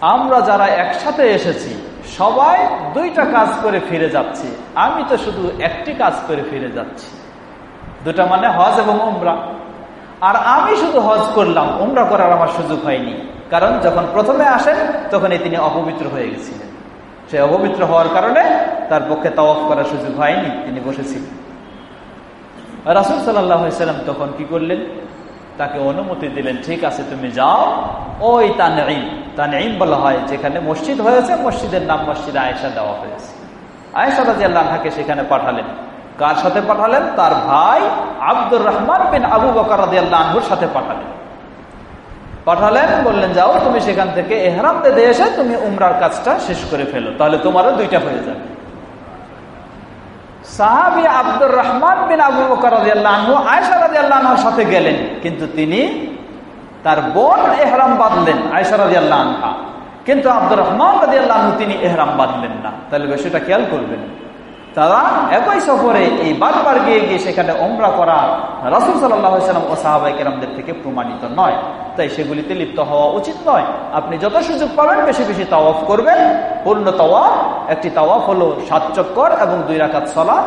আমরা যারা একসাথে এসেছি, সবাই দুইটা কাজ করে ফিরে যাচ্ছি। আমি তো শুধু একটি কাজ করে ফিরে যাচ্ছি। দুটা মানে হজ এবং উমরা। আর আমি শুধু হজ করলাম, উমরা করার আমার সুযোগ হয়নি। কারণ যখন প্রথমে আসেন, তখনই তিনি অপবিত্র হয়ে গেছিলেন। সে অপবিত্র হওয়ার কারণে তার পক্ষে তাওয়াফ করার সুযোগ হয়নি, তিনি বসেছিলেন। রাসুল সাল্লাম তখন কি করলেন? তাকে অনুমতি দিলেন, ঠিক আছে, তুমি যাও। ওই তানঈম তানঈম বলা হয়, যেখানে মসজিদ হয়েছে, মসজিদের নাম মসজিদ আয়েশা দেওয়া হয়েছে। আয়েশা রাজি আল্লাহকে সেখানে পাঠালেন। কার সাথে পাঠালেন? তার ভাই আব্দুর রহমান বিন আবু বকর আল্লাহর সাথে পাঠালেন। পাঠালেন, বললেন, যাও, তুমি সেখান থেকে এহরাম দেদে এসে তুমি উমরার কাজটা শেষ করে ফেলো। তাহলে তোমারও দুইটা হয়ে যাবে। সাহাবি আব্দুর রহমান বিন আবু বকর রাজিয়াল্লাহু আয়সা রাজিয়াল্লাহর সাথে গেলেন। কিন্তু তিনি তার বোন এহরাম বাঁধলেন আয়সা রাজিয়াল্লাহ আনহা। কিন্তু আব্দুর রহমান রাজিয়াল্লাহু তিনি এহরাম বাঁধলেন না। তাহলে বিষয়টা খেয়াল করবেন। তারা একই সফরে এই বারবার গিয়ে গিয়ে সেখানে ওমরা করা রাসুল সাল্লাম ও সাহাবাই কেরামদের থেকে প্রমাণিত নয়। তাই সেগুলিতে লিপ্ত হওয়া উচিত নয়। আপনি যত সুযোগ পাবেন বেশি বেশি তাওয়াফ করবেন। পূর্ণ তাওয়াফ, একটি তাওয়াফ হলো সাত চক্কর এবং দুই রাকাত সলা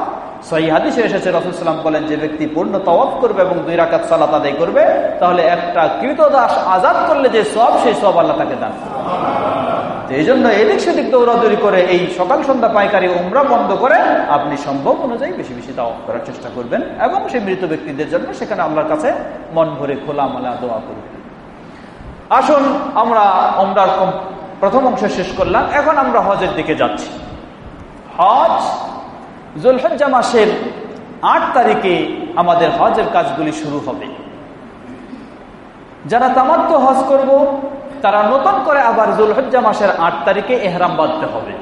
সহি হাদিসে এসেছে, রসুল সাল্লাম বলেন, যে ব্যক্তি পূর্ণ তাওয়াফ করবে এবং দুই রাকাত সালাত আদায় করবে, তাহলে একটা কৃতদাস আজাদ করলে যে সব, সেই সব আল্লাহ তাকে দান এই জন্য এদিক সেদিক দৌড়াদৌড়ি করে এই সকাল সন্ধ্যা পাইকারি উমরা বন্ধ করে আপনি সম্ভব অনুযায়ী বেশি বেশি দাওয়া করার চেষ্টা করবেন এবং সেই মৃত ব্যক্তিদের জন্য সেখানে আল্লাহর কাছে মন ভরে খোলা মালা দোয়া করবেন আসুন, আমরা উমরার প্রথম অংশ শেষ করলাম। এখন আমরা হজের দিকে যাচ্ছি। হজ জুলহজ্জা মাসের আট তারিখে আমাদের হজের কাজগুলি শুরু হবে। যারা তামাত্ম হজ করব তারা নতুন করে আবার জুলহজ্জা মাসের আট তারিখে এহরাম বাঁধতে হবে।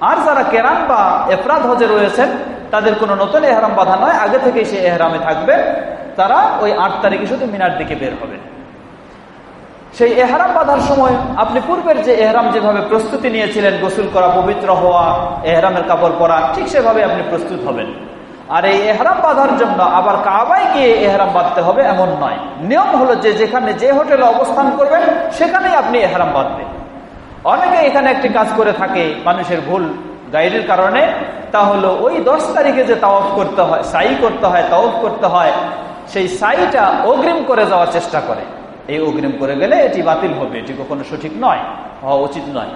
আর যারা কেরাম বা এফরাদ হজে রয়েছেন, তাদের কোনো নতুন এহরাম বাঁধা নয়, আগে থেকেই সে এহরামে থাকবে। তারা ওই আট তারিখে শুধু মিনার দিকে বের হবে। সেই এহরাম বাঁধার সময় আপনি পূর্বের যে এহরাম যেভাবে প্রস্তুতি নিয়েছিলেন, গোসল করা, পবিত্র হওয়া, এহরামের কাপড় পরা, ঠিক সেভাবে আপনি প্রস্তুত হবেন। আর এই এহরাম বাঁধার জন্য আবার কাবাই গিয়ে এহরাম বাঁধতে হবে এমন নয়। নিয়ম হলো যে যেখানে যে হোটেলে অবস্থান করবেন, সেখানেই আপনি এহরাম বাঁধবেন। অনেকে এখানে একটি কাজ করে থাকে, মানুষের ভুল গাইডের কারণে। তা হলো ওই দশ তারিখে যে তাওয়াফ করতে হয়, সাই করতে হয় তাওফ করতে হয়, সেই সাইটা অগ্রিম করে যাওয়ার চেষ্টা করে। এই অগ্রিম করে গেলে এটি বাতিল হবে, এটি কখনো সঠিক নয়, হওয়া উচিত নয়।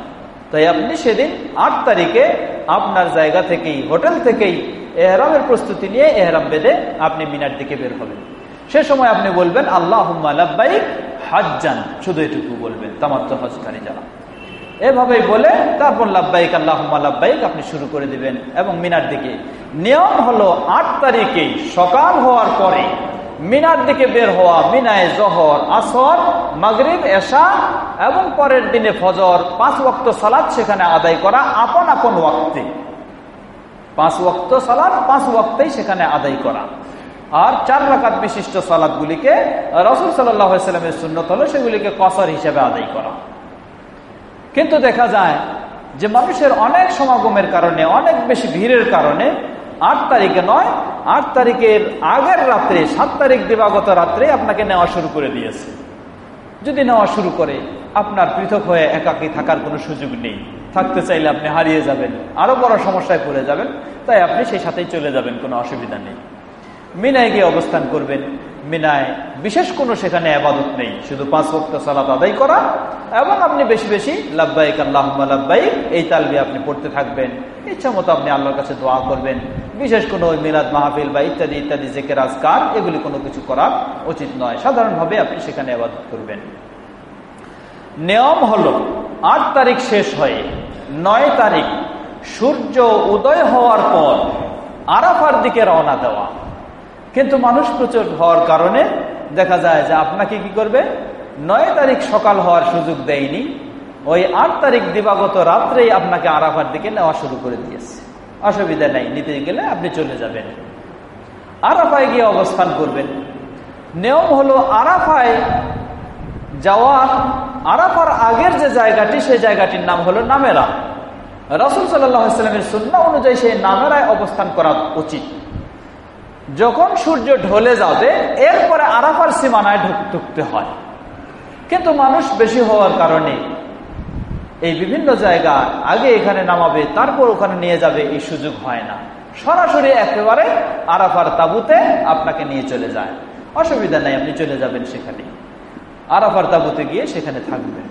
তাই আপনি সেদিন আট তারিখে আপনার জায়গা থেকেই, হোটেল থেকেই এহরামের প্রস্তুতি নিয়ে এহরাম বেঁধে আপনি মিনার দিকে বের হবেন। সে সময় আপনি বলবেন আল্লাহ লাব্বাইক হাজান শুধু এটুকু বলবেন তামাত্র হজকারী যারা এভাবেই বলে, তারপর লাভবাইক আল্লাহ লাভবাইক আপনি শুরু করে দিবেন এবং মিনার দিকে। নিয়ম হলো, আট তারিখে সকাল হওয়ার পরে মিনার দিকে বের হওয়া, মিনায় জহর, আসর, মাগরিব, এশা এবং পরের দিনে ফজর, পাঁচ ওক্ত সালাদ সেখানে আদায় করা আপন আপন ওয়াক্তে। পাঁচ ওক্ত সালাদ পাঁচ ওয়াক্তেই সেখানে আদায় করা। আর চার রাকাত বিশিষ্ট সালাদগুলিকে রসুল সাল্লামের সুন্নত হলো সেগুলিকে কসর হিসেবে আদায় করা। কিন্তু দেখা যায় যে মানুষের অনেক সমাগমের কারণে, অনেক বেশি ভিড়ের কারণে আট তারিখে নয়, আট তারিখের আগের রাত্রে, সাত তারিখ দিবাগত রাত্রে আপনাকে নেওয়া শুরু করে দিয়েছে। যদি নেওয়া শুরু করে, আপনার পৃথক হয়ে একাকি থাকার কোনো সুযোগ নেই। থাকতে চাইলে আপনি হারিয়ে যাবেন, আরও বড় সমস্যায় পড়ে যাবেন, তাই আপনি সেই সাথেই চলে যাবেন, কোনো অসুবিধা নেই। মিনায় গিয়ে অবস্থান করবেন মিনায় বিশেষ কোনো সেখানে আবাদত নেই। শুধু পাঁচ ভক্ত সালাত আদায় করা এবং আপনি বেশি বেশি লাভবাইক আল্লাহ লাভবাইক এই তালবি আপনি পড়তে থাকবেন। ইচ্ছা মতো আপনি আল্লাহর কাছে দোয়া করবেন। বিশেষ কোনো ওই মিলাদ মাহফিল বা ইত্যাদি ইত্যাদি, জেকের আজকার, এগুলি কোনো কিছু করা উচিত নয়। সাধারণভাবে আপনি সেখানে আবাদত করবেন। নিয়ম হল, আট তারিখ শেষ হয়ে, নয় তারিখ সূর্য উদয় হওয়ার পর আরাফার দিকে রওনা দেওয়া। কিন্তু মানুষ প্রচুর হওয়ার কারণে দেখা যায় যে আপনাকে কি করবে? নয় তারিখ সকাল হওয়ার সুযোগ দেয়নি। ওই আট তারিখ দিবাগত রাত্রেই আপনাকে আরাফার দিকে নেওয়া শুরু করে দিয়েছে। অসুবিধা নেই, নিতে গেলে আপনি চলে যাবেন। আরাফায় গিয়ে অবস্থান করবেন। নিয়ম হলো আরাফায় যাওয়ার, আরাফার আগের যে জায়গাটি, সেই জায়গাটির নাম হলো নামেরা। রসুল সাল্লামের সুন্না অনুযায়ী সেই নামেরায় অবস্থান করা উচিত। যখন সূর্য ঢলে যাবে, এরপরে আরাফার সীমানায় ঢুকতে হয়। কিন্তু মানুষ বেশি হওয়ার কারণে এই বিভিন্ন জায়গা আগে এখানে নামাবে, তারপর ওখানে নিয়ে যাবে, এই সুযোগ হয় না। সরাসরি একেবারে আরাফার তাবুতে আপনাকে নিয়ে চলে যায়। অসুবিধা নাই, আপনি চলে যাবেন সেখানে। আরাফার তাবুতে গিয়ে সেখানে থাকবেন।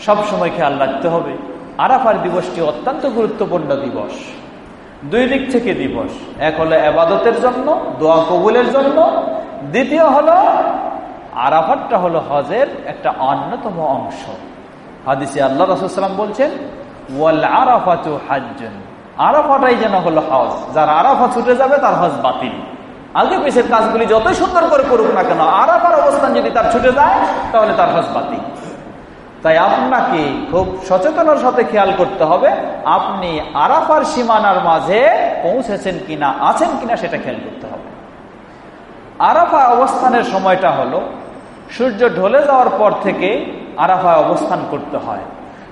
সব সময় খেয়াল রাখতে হবে, আরাফার দিবসটি অত্যন্ত গুরুত্বপূর্ণ দিবস। দুই দিক থেকে দিবস। এক হলো আবাদতের জন্য, দোয়া কবুলের জন্য। দ্বিতীয় হলো, আরাফাতটা হলো হজের একটা অন্যতম অংশ। হাদিসে আল্লাহ রসুলাম বলছেন, ওয়াল আরাফাতু হাজ্জুন। আরাফাটাই যেন হলো হজ। যার আরাফা ছুটে যাবে, তার হজ বাতিল। আগে পিছের কাজগুলি যতই সুন্দর করে করুক না কেন, আরাফার অবস্থান যদি তার ছুটে যায়, তাহলে তার হজ বাতিল। তাই আপনাকে খুব সচেতনার সাথে খেয়াল করতে হবে, আপনি আরাফার সীমানার মাঝে পৌঁছেছেন কিনা, আছেন কিনা সেটা খেয়াল করতে হবে। আরাফা অবস্থানের সময়টা হলো, সূর্য ঢলে যাওয়ার পর থেকে আরাফায় অবস্থান করতে হয়।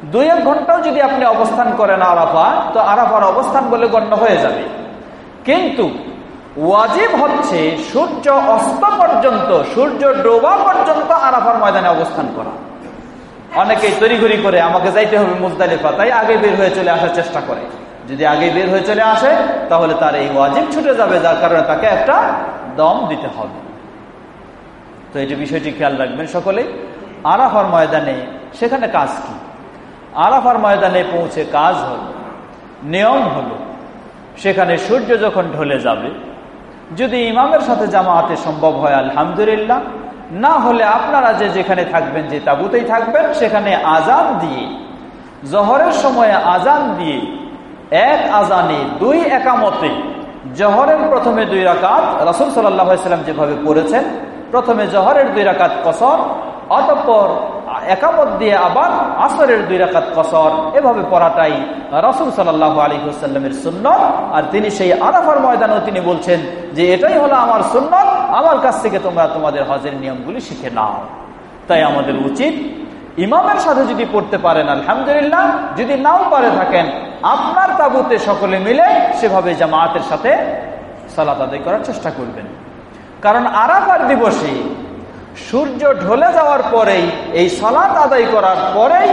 দুই এক ঘন্টাও যদি আপনি অবস্থান করেন আরাফা, তো আরাফার অবস্থান বলে গণ্য হয়ে যাবে। কিন্তু ওয়াজিব হচ্ছে সূর্য অস্ত পর্যন্ত, সূর্য ডোবা পর্যন্ত আরাফার ময়দানে অবস্থান করা। অনেকেই তড়িঘড়ি করে আমাকে যাইতে হবে মুজদালিফা, তাই আগে বের হয়ে চলে আসার চেষ্টা করে। যদি আগে বের হয়ে চলে আসে, তাহলে তার এই ওয়াজিব ছুটে যাবে, যার কারণে তাকে একটা দম দিতে হবে। তো এটি বিষয়টি খেয়াল রাখবেন সকলেই। আরাফার ময়দানে সেখানে কাজ কি? আরাফার ময়দানে পৌঁছে কাজ হল, নিয়ম হলো, সেখানে সূর্য যখন ঢলে যাবে, যদি ইমামের সাথে জামাতে সম্ভব হয়, আলহামদুলিল্লাহ না হলে আপনারা যে যেখানে থাকবেন যে তাবুতেই থাকবেন, সেখানে আজান দিয়ে, জহরের সময়ে আজান দিয়ে, এক আজানে দুই একামতে, জহরের প্রথমে দুই রাকাত, রসুল সাল্লাম যেভাবে পড়েছেন, প্রথমে জহরের দুই রাকাত কসর, অতঃপর একামত দিয়ে আবার আসরের দুই রাকাত কসর, এভাবে পড়াটাই রসুল সাল্লাহ আলী হুসাল্লামের সুন্নত। আর তিনি সেই আরাফার ময়দানেও তিনি বলছেন যে এটাই হলো আমার সুন্নত আমার কাছ থেকে তোমরা তোমাদের হজের নিয়মগুলি শিখে নাও। তাই আমাদের উচিত ইমামের সাথে যদি পড়তে পারেন, আলহামদুলিল্লাহ, যদি নাও পারে থাকেন, আপনার তাবুতে সকলে মিলে সেভাবে জামায়াতের সাথে সালাত আদায় করার চেষ্টা করবেন। কারণ আরাফার দিবসে সূর্য ঢলে যাওয়ার পরেই, এই সালাত আদায় করার পরেই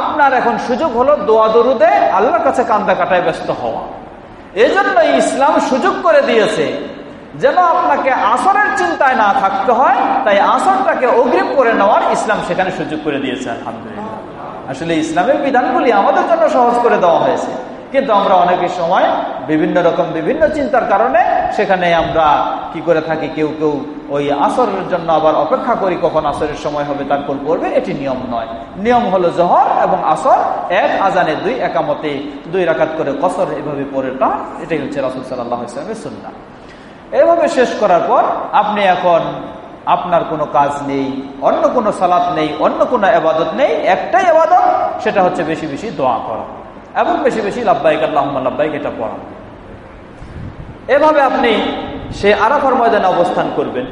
আপনার এখন সুযোগ হলো দোয়া দরুদে আল্লাহর কাছে কান্দা কাটায় ব্যস্ত হওয়া। এজন্য ইসলাম সুযোগ করে দিয়েছে যেন আপনাকে আসরের চিন্তায় না থাকতে হয়, তাই আসরটাকে অগ্রিম করে নেওয়ার ইসলাম সেখানে সুযোগ করে দিয়েছে, আলহামদুলিল্লাহ। আসলে ইসলামের বিধানগুলি আমাদের জন্য সহজ করে দেওয়া হয়েছে। কিন্তু আমরা অনেকের সময় বিভিন্ন রকম বিভিন্ন চিন্তার কারণে সেখানে আমরা কি করে থাকি, কেউ কেউ ওই আসরের জন্য আবার অপেক্ষা করি, কখন আসরের সময় হবে, তারপর পড়বে, এটি নিয়ম নয়। নিয়ম হলো জহর এবং আসর, এক আজানে দুই একামতে দুই রাকাত করে কসর এভাবে পড়েটা এটাই হচ্ছে রাসুল সাল্লাহ ইসলামের সুন্না এভাবে শেষ করার পর আপনি এখন আপনার কোনো কাজ নেই, অন্য কোনো সালাত নেই, অন্য কোনো আবাদত নেই, একটাই আবাদত সেটা হচ্ছে বেশি বেশি দোয়া করা। এবং বেশি বেশি লাভবাহিক আল্লাহ লাভবাহিক এটা পড়া। এভাবে আপনি সে আরাফার ময়দানে অবস্থান করবেন।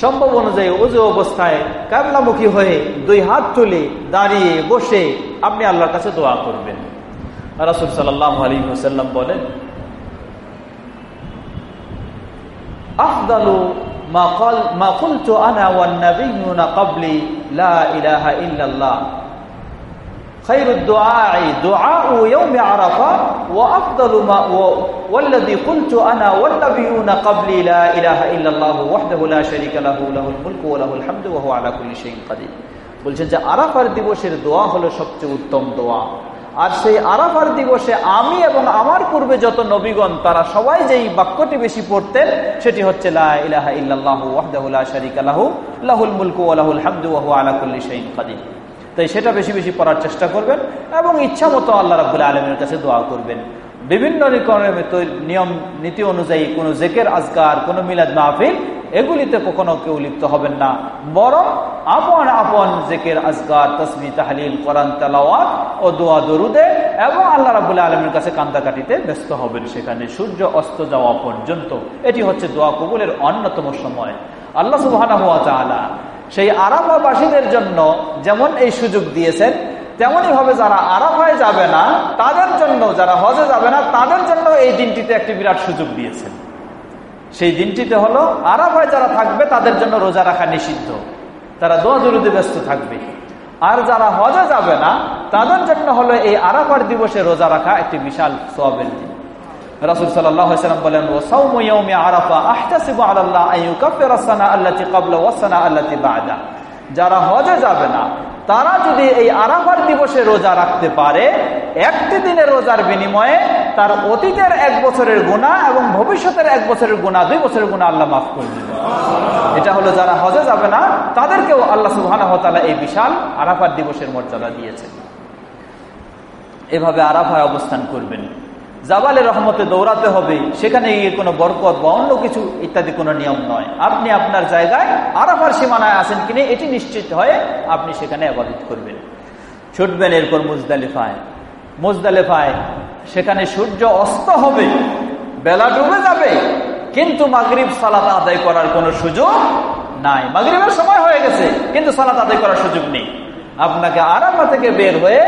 সম্ভব অনুযায়ী উজু অবস্থায় কাবলামুখী হয়ে দুই হাত তুলে দাঁড়িয়ে বসে আপনি আল্লাহর কাছে দোয়া করবেন। রাসুল সাল্লাহ আলী হোসাল্লাম বলেন আফদালু মা قال ما قلت انا والنبيون قبلي لا اله الا الله خير الدعاء دعاء يوم عرفه وافضل ما والذي قلت انا والنبيون قبلي لا اله الا الله وحده لا شريك له له الملك وله الحمد وهو على كل شيء قدير বলছেন যে আরাফার দিবসের দোয়া হলো সবচেয়ে উত্তম দোয়া আর সেই আরাফার দিবসে আমি এবং আমার পূর্বে যত নবীগণ, তারা সবাই যেই বাক্যটি বেশি পড়তেন, সেটি হচ্ছে লাহুল মুলকু আলাহুল হামদু আলাকুল্লি শাহিন কাদিম তাই সেটা বেশি বেশি পড়ার চেষ্টা করবেন এবং ইচ্ছা মতো আল্লাহ রাবুল্লাহ আলমের কাছে দোয়া করবেন। বিভিন্ন নিয়ম, নীতি অনুযায়ী কোনো জেকের, আজকার, কোনো মিলাদ মাহফিল এগুলিতে কখনো কেউ লিপ্ত হবেন না। বরং আপন আপন জেকের আজগার তসমি তাহলিল, কোরআন, তালাওয়াত ও দোয়া, দরুদে এবং আল্লাহ রাবুল্লাহ আলমীর কাছে কান্দাকাটিতে ব্যস্ত হবেন সেখানে সূর্য অস্ত যাওয়া পর্যন্ত। এটি হচ্ছে দোয়া কবুলের অন্যতম সময়। আল্লাহ সুবাহ সেই আরাফাবাসীদের জন্য যেমন এই সুযোগ দিয়েছেন তেমনই ভাবে যারা আরাফায় যাবে না, তাদের জন্য, যারা হজে যাবে না, তাদের জন্য এই দিনটিতে একটি বিরাট সুযোগ দিয়েছেন। সেই দিনটিতে হলো আরাফায় যারা থাকবে, তাদের জন্য রোজা রাখা নিষিদ্ধ। তারা দোয়া জরুরি ব্যস্ত থাকবে। আর যারা হজে যাবে না, তাদের জন্য হলো এই আরাফার দিবসে রোজা রাখা একটি বিশাল সোয়াবের দিন। রাসুল সাল্লাম বলেন ও সৌমী আরাফা আহতাসিবু আল্লাহ আল্লাহ যারা হজে যাবে না তারা যদি এই আরাফার দিবসে রোজা রাখতে পারে, একটি দিনের রোজার বিনিময়ে তার অতীতের এক বছরের গুণা এবং ভবিষ্যতের এক বছরের গুণা দুই বছরের গুণা আল্লাহ মাফ করে দিবে এটা হলো যারা হজে যাবে না, তাদেরকেও আল্লাহ সুবাহ এই বিশাল আরাফার দিবসের মর্যাদা দিয়েছেন। এভাবে আরাফায় অবস্থান করবেন। জাবালে রহমতে দৌড়াতে হবে, সেখানে গিয়ে কোনো বরকত বা অন্য কিছু ইত্যাদি কোনো নিয়ম নয়। আপনি আপনার জায়গায় আরাফার সীমানায় আসেন কিনে এটি নিশ্চিত হয়ে আপনি সেখানে আবাদিত করবেন। ছুটবেন এরপর মুজদালিফায়। মুজদালিফায়, সেখানে সূর্য অস্ত হবে, বেলা ডুবে যাবে, কিন্তু মাগরীব সালাত আদায় করার কোনো সুযোগ নাই। মাগরীবের সময় হয়ে গেছে, কিন্তু সালাত আদায় করার সুযোগ নেই। আপনাকে আরাফা থেকে বের হয়ে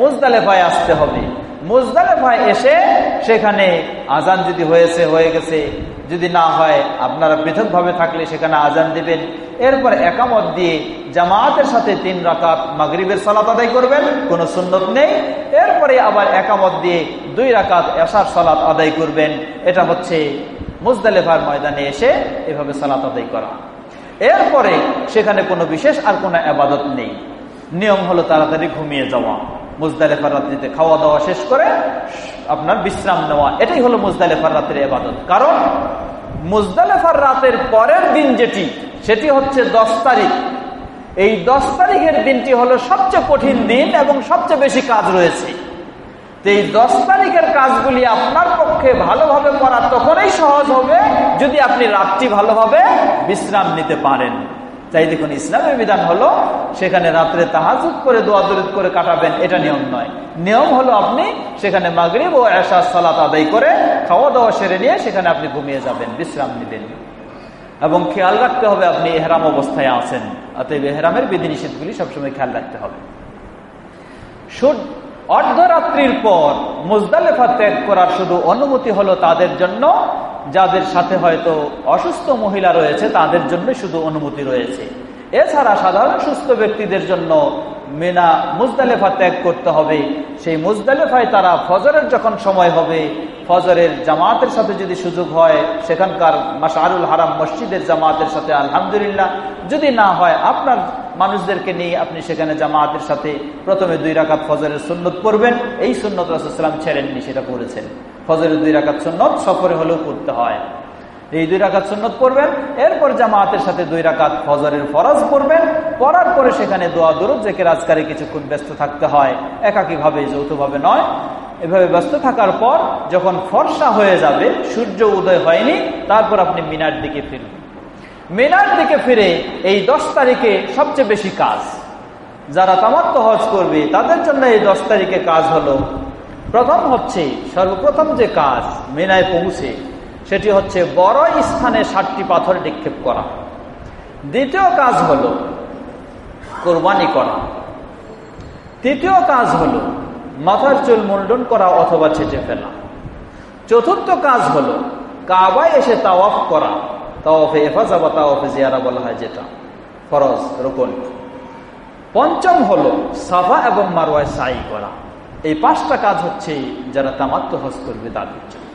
মুজদালেফায় আসতে হবে। মুজদালেফায় এসে সেখানে আজান যদি হয়েছে, হয়ে গেছে। যদি না হয়, আপনারা পৃথকভাবে থাকলে সেখানে আজান দিবেন। এরপর একামত দিয়ে জামাতের সাথে তিন রাকাত মাগরীবের সালাত আদায় করবেন, কোনো সুন্নত নেই। এরপরে আবার একামত দিয়ে দুই রাকাত এশার সালাত আদায় করবেন। এটা হচ্ছে মুজদালেফার ময়দানে এসে এভাবে সালাত আদায় করা। এরপরে সেখানে কোনো বিশেষ আর কোনো আবাদত নেই। নিয়ম হলো তাড়াতাড়ি ঘুমিয়ে যাওয়া। মুজদালেফার রাত্রিতে খাওয়া দাওয়া শেষ করে আপনার বিশ্রাম নেওয়া। এটাই হলো মুজদালেফার রাত্রির এবাদত। কারণ মুজদালেফার রাতের পরের দিন যেটি, সেটি হচ্ছে দশ তারিখ। এই দশ তারিখের দিনটি হলো সবচেয়ে কঠিন দিন এবং সবচেয়ে বেশি কাজ রয়েছে। এই দশ তারিখের কাজগুলি আপনার পক্ষে ভালোভাবে করা তখনই সহজ হবে যদি আপনি রাত্রি ভালোভাবে বিশ্রাম নিতে পারেন। তাই দেখুন ইসলামের বিধান হলো সেখানে রাত্রে তাহাজুদ করে, দোয়া দরিদ করে কাটাবেন, এটা নিয়ম নয়। নিয়ম হলো আপনি সেখানে মাগরীব ও এশা সালাত আদায় করে খাওয়া দাওয়া সেরে নিয়ে সেখানে আপনি ঘুমিয়ে যাবেন, বিশ্রাম নেবেন। এবং খেয়াল রাখতে হবে আপনি এহরাম অবস্থায় আছেন। অতএব এহরামের বিধিনিষেধগুলি সবসময় খেয়াল রাখতে হবে। অর্ধরাত্রির পর মুজদালেফা ত্যাগ করার শুধু অনুমতি হলো তাদের জন্য যাদের সাথে হয়তো অসুস্থ মহিলা রয়েছে, তাদের জন্য শুধু অনুমতি রয়েছে। এছাড়া সাধারণ সুস্থ ব্যক্তিদের জন্য মেনা মুজদালেফা ত্যাগ করতে হবে। সেই মুজদালেফায় তারা ফজরের যখন সময় হবে, ফজরের জামাতের সাথে যদি সুযোগ হয়, সেখানকার মাসারুল হারাম মসজিদের জামাতের সাথে আলহামদুলিল্লাহ। যদি না হয়, আপনার মানুষদেরকে নিয়ে আপনি সেখানে জামাতের সাথে প্রথমে দুই রাকাত ফজরের সুন্নত পড়বেন। এই সুন্নত রাসাল্লাম ছেড়েননি, সেটা করেছেন ফজরের দুই রাকাত সুন্নত সফরে হলেও পড়তে হয়। এই দুই রাকাত সুন্নত পড়বেন, এরপর জামাতের সাথে দুই রাকাত ফজরের ফরজ পড়বেন। পড়ার পরে সেখানে দোয়া, দরুদ যে রাজকারে কিছুক্ষণ ব্যস্ত থাকতে হয়। একাকীভাবে, যৌথভাবে নয়। এভাবে ব্যস্ত থাকার পর যখন ফর্সা হয়ে যাবে, সূর্য উদয় হয়নি, তারপর আপনি মিনার দিকে ফিরবেন। মিনার দিকে ফিরে এই দশ তারিখে সবচেয়ে বেশি কাজ। যারা তামাত্ম হজ করবে, তাদের জন্য এই দশ তারিখে কাজ হলো। প্রথম হচ্ছে, সর্বপ্রথম যে কাজ মেনায় পৌঁছে, সেটি হচ্ছে বড় স্থানে ষাটটি পাথর নিক্ষেপ করা। দ্বিতীয় কাজ হলো কোরবানি করা। তৃতীয় কাজ হলো মাথার চুল মুন্ডন করা অথবা ছেঁচে ফেলা। চতুর্থ কাজ হলো কাবায় এসে তাওয়াফ করা। তাওয়াফে হেফাজা বা তাওয়াফে জিয়ারা বলা হয় যেটা। ফরজ, রোকন। পঞ্চম হলো সাফা এবং মারোয়ায় সাই করা। এই পাঁচটা কাজ হচ্ছে যারা তামাত্ম হজ করবে তাদের জন্য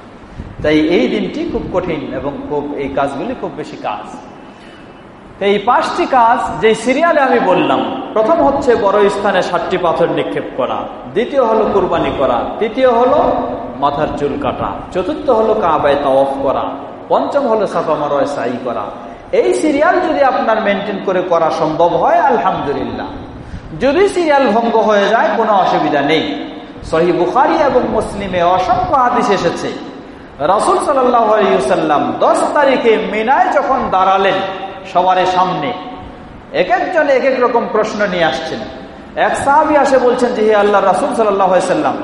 তাই এই দিনটি খুব কঠিন এবং খুব এই কাজগুলি খুব বেশি কাজ। এই পাঁচটি কাজ যে সিরিয়ালে আমি বললাম, প্রথম হচ্ছে বড় স্থানে সাতটি পাথর নিক্ষেপ করা। দ্বিতীয় হলো কুরবানি করা। তৃতীয় হলো মাথার চুল কাটা। চতুর্থ হলো কাবায় তাওয়ফ করা। পঞ্চম হলো সাফা মারোয় সাই করা। এই সিরিয়াল যদি আপনার মেনটেন করে করা সম্ভব হয়, আলহামদুলিল্লাহ। যদি সিরিয়াল ভঙ্গ হয়ে যায়, কোনো অসুবিধা নেই। সহি বুখারি এবং মুসলিমে অসংখ্য আদিস এসেছে। রাসুল সাল্লাম দশ তারিখে মিনায় যখন দাঁড়ালেন সবার সামনে, এক একজন এক এক রকম প্রশ্ন নিয়ে আসছেন। এক সাহাবি আসে বলছেন যে, হে আল্লাহ রাসুল সাল্লাম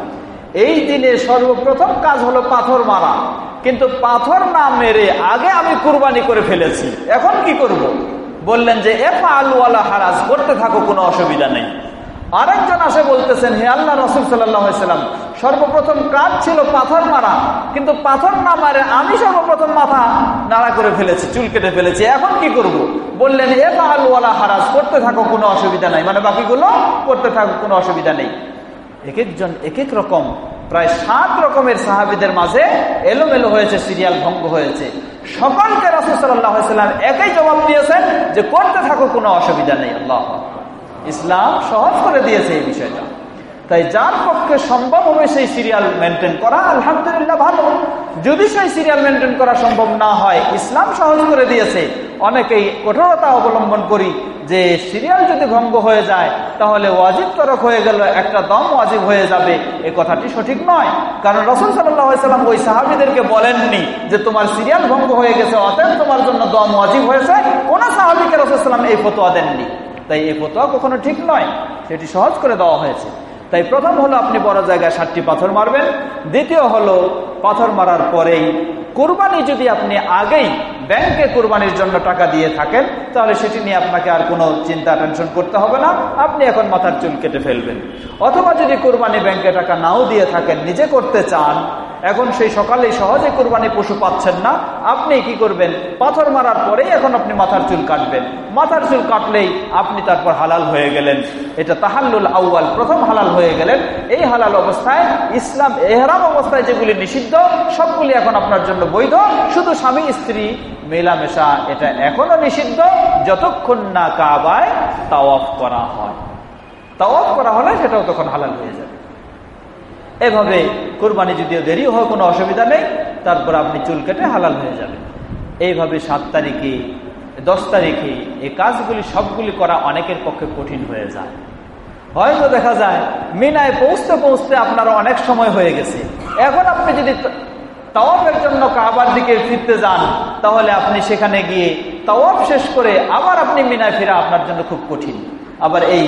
এই দিনে সর্বপ্রথম কাজ হলো পাথর মারা। কিন্তু পাথর না মেরে আগে আমি কুরবানি করে ফেলেছি এখন কি করব। বললেন যে এফা আলুওয়ালা হারাজ, করতে থাকো, কোনো অসুবিধা নেই আরেকজন আসে বলতেছেন, হে আল্লাহ রসুল সাল্লাম, সর্বপ্রথম কাজ ছিল পাথর মারা, কিন্তু পাথর না মারে আমি সর্বপ্রথম মাথা নাড়া করে ফেলেছি, চুল কেটে ফেলেছি, এখন কি করব। বললেন, এ আলুওয়ালা হারাজ, করতে থাকো, কোনো অসুবিধা নাই মানে বাকিগুলো, করতে থাকো, কোনো অসুবিধা নেই এক একজন এক এক রকম প্রায় সাত রকমের সাহাবিদের মাঝে এলোমেলো হয়েছে সিরিয়াল ভঙ্গ হয়েছে। সকলকে রাসুল সাল্লাম একই জবাব দিয়েছেন যে, করতে থাকো, কোনো অসুবিধা নেই, আল্লাহ ইসলাম সহজ করে দিয়েছে এই বিষয়টা। তাই যার পক্ষে সম্ভব হবে সেই সিরিয়াল মেনটেন করা, আলহামদুলিল্লাহ ভালো। যদি সেই সিরিয়াল মেনটেন করা সম্ভব না হয়, ইসলাম সহজ করে দিয়েছে। অনেকেই কঠোরতা অবলম্বন করি যে সিরিয়াল যদি ভঙ্গ হয়ে যায়, তাহলে ওয়াজিব তরক হয়ে গেল একটা দম ওয়াজিব হয়ে যাবে। এ কথাটি সঠিক নয়। কারণ রসুল সাল্লাম ওই সাহাবিদেরকে বলেননি যে তোমার সিরিয়াল ভঙ্গ হয়ে গেছে, অতএব তোমার জন্য দম ওয়াজিব হয়েছে। কোন সাহাবিকে রসুল সাল্লাম এই ফতোয়া দেননি। তাই এই ফতোয়া কখনো ঠিক নয়। সেটি সহজ করে দেওয়া হয়েছে। তাই প্রথম হলো আপনি বড় জায়গায় সাতটি পাথর মারবেন, দ্বিতীয় হলো পাথর মারার পরেই কোরবানি যদি আপনি আগেই ব্যাংকে কোরবানির জন্য টাকা দিয়ে থাকেন, তাহলে সেটি নিয়ে আপনাকে আর কোনো চিন্তা, টেনশন করতে হবে না, আপনি এখন মাথার চুল কেটে ফেলবেন। অথবা যদি কোরবানি ব্যাংকে টাকা নাও দিয়ে থাকেন, নিজে করতে চান এখন সেই সকালে সহজে কোরবানি পশু পাচ্ছেন না। আপনি কি করবেন? পাথর মারার পরেই এখন আপনি মাথার চুল কাটবেন। মাথার চুল কাটলেই আপনি তারপর হালাল হয়ে গেলেন। এটা তাহাল্লুল আউ্বাল প্রথম হালাল হয়ে গেলেন। এই হালাল অবস্থায়, ইসলাম এহরাম অবস্থায় যেগুলি নিষিদ্ধ, সবগুলি এখন আপনার জন্য বৈধ। শুধু স্বামী, স্ত্রী মেলামেশা, এটা এখনও নিষিদ্ধ। যতক্ষণ না কাবায় তাওয়াফ করা হয়। তাওয়াফ করা হলে সেটাও তখন হালাল হয়ে যাবে। এভাবে কোরবানি যদিও দেরি হয় কোনো অসুবিধা নেই, তারপর আপনি চুল কেটে হালাল হয়ে যাবেন এইভাবে সাত তারিখে, দশ তারিখে এই কাজগুলি সবগুলি করা অনেকের পক্ষে কঠিন হয়ে যায়। হয়তো দেখা যায়, মিনায় পৌঁছতে পৌঁছতে আপনার অনেক সময় হয়ে গেছে। এখন আপনি যদি তাওয়াফের জন্য কাবার দিকে ফিরতে যান, তাহলে আপনি সেখানে গিয়ে তাওয়াফ শেষ করে আবার আপনি মিনায় ফেরা আপনার জন্য খুব কঠিন। আবার এই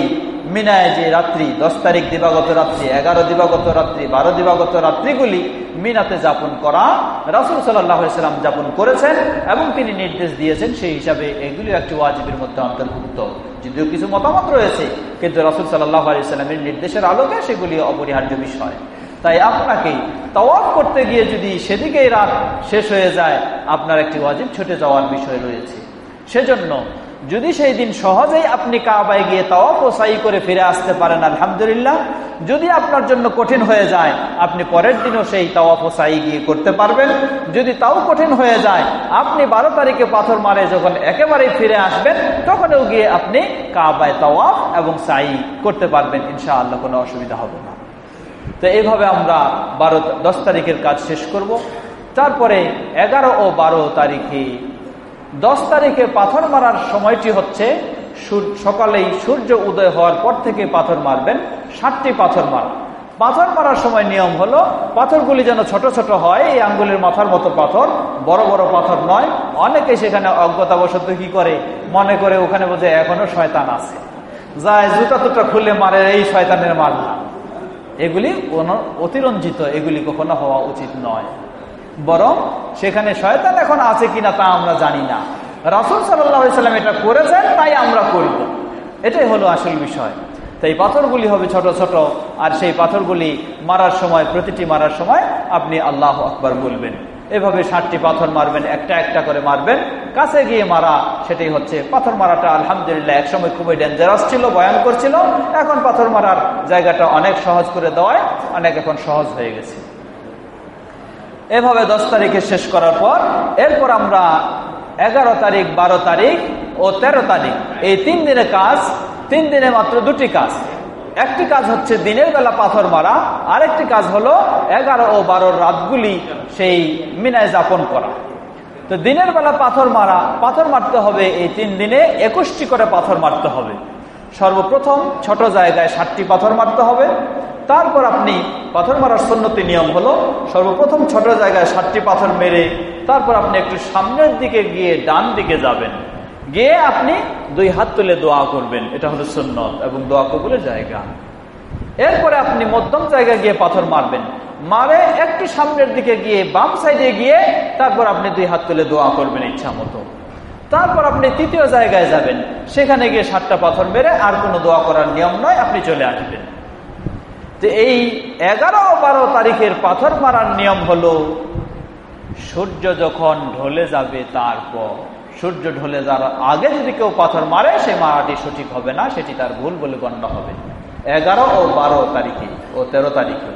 মিনায় যে রাত্রি, দশ তারিখ দিবাগত রাত্রি, এগারো দিবাগত রাত্রি, বারো দিবাগত রাত্রিগুলি মিনাতে যাপন করা, রাসুল সাল্লাম যাপন করেছেন এবং তিনি নির্দেশ দিয়েছেন, সেই হিসাবে এগুলি একটি ওয়াজিবের মধ্যে অন্তর্ভুক্ত। যদিও কিছু মতামত রয়েছে, কিন্তু রাসুল সাল্লাহ আলিয়াল্লামের নির্দেশের আলোকে সেগুলি অপরিহার্য বিষয়। তাই আপনাকে তওয়াফ করতে গিয়ে যদি সেদিকেই রাত শেষ হয়ে যায়, আপনার একটি ওয়াজিব ছুটে যাওয়ার বিষয় রয়েছে। সেজন্য যদি সেই দিন সহজেই আপনি কাবায় গিয়ে তাওয়াফ ও সাই করে ফিরে আসতে পারেন, আলহামদুলিল্লাহ। যদি আপনার জন্য কঠিন হয়ে যায়, আপনি পরের দিনও সেই তাওয়াফ ও সাই গিয়ে করতে পারবেন। যদি তাও কঠিন হয়ে যায়, আপনি বারো তারিখে পাথর মারে যখন একেবারেই ফিরে আসবেন, তখনও গিয়ে আপনি কাবায় তাওয়াফ এবং সাই করতে পারবেন। ইনশাআল্লাহ কোনো অসুবিধা হবে না। তো এইভাবে আমরা বারো, দশ তারিখের কাজ শেষ করব। তারপরে এগারো ও বারো তারিখে দশ তারিখে পাথর মারার সময়টি হচ্ছে সকালেই সূর্য উদয় হওয়ার পর থেকে পাথর মারবেন ষাটটি পাথর মারা। পাথর মারার সময় নিয়ম হলো, পাথরগুলি যেন ছোট ছোট হয়, এই আঙ্গুলের মাথার মতো পাথর, বড় বড় পাথর নয়। অনেকে সেখানে অজ্ঞতাবশত কি করে? মনে করে ওখানে বোঝে এখনও শয়তান আছে। যায় জুতা তুটা খুলে মারে, এই শয়তানের মারলাম। এগুলি কোনো অতিরঞ্জিত, এগুলি কখনো হওয়া উচিত নয়। বরং সেখানে শয়তান এখন আছে কিনা তা আমরা জানি না। রাসুল সাল্লাম এটা করেছেন, তাই আমরা করব। এটাই হলো আসল বিষয়। তাই পাথরগুলি হবে ছোট ছোট, আর সেই পাথরগুলি মারার সময়, প্রতিটি মারার সময় আপনি আল্লাহ আকবর বলবেন। এভাবে ষাটটি পাথর মারবেন, একটা একটা করে মারবেন। কাছে গিয়ে মারা, সেটাই হচ্ছে পাথর মারাটা। আলহামদুলিল্লাহ, একসময় খুবই ডেঞ্জারাস ছিল বয়ান করছিল এখন পাথর মারার জায়গাটা অনেক সহজ করে দেওয়ায়, অনেক এখন সহজ হয়ে গেছে। এভাবে দশ তারিখে শেষ করার পর, এরপর আমরা এগারো তারিখ, বারো তারিখ ও ১৩ তারিখ, এই তিন দিনের কাজ, তিন দিনে মাত্র দুটি কাজ। একটি কাজ হচ্ছে দিনের বেলা পাথর মারা, আরেকটি কাজ হলো এগারো ও বারোর রাতগুলি সেই মিনায় যাপন করা। তো দিনের বেলা পাথর মারা, পাথর মারতে হবে এই তিন দিনে, একুশটি করে পাথর মারতে হবে। সর্বপ্রথম ছোট জায়গায় সাতটি পাথর মারতে হবে। তারপর আপনি পাথর মারার সন্ন্যতি নিয়ম হলো সর্বপ্রথম ছোট জায়গায় সাতটি পাথর মেরে তারপর আপনি একটু সামনের দিকে গিয়ে ডান দিকে যাবেন। গিয়ে আপনি দুই হাত তুলে দোয়া করবেন। এটা হলো সুন্নত এবং দোয়া কবুলের জায়গা। এরপরে আপনি মধ্যম জায়গায় গিয়ে পাথর মারবেন। মারে একটু সামনের দিকে গিয়ে বাম সাইডে গিয়ে তারপর আপনি দুই হাত তুলে দোয়া করবেন ইচ্ছা মতো তারপর আপনি তৃতীয় জায়গায় যাবেন। সেখানে গিয়ে সাতটা পাথর মেরে আর কোনো দোয়া করার নিয়ম নয়, আপনি চলে আসবেন। তো এই এগারো বারো তারিখের পাথর মারার নিয়ম হলো, সূর্য যখন ঢলে যাবে তারপর, সূর্য ঢলে যাওয়ার আগে যদি কেউ পাথর মারে, সে মারাটি সঠিক হবে না, সেটি তার ভুল বলে গণ্য হবে। এগারো ও বারো তারিখে ও তেরো তারিখে।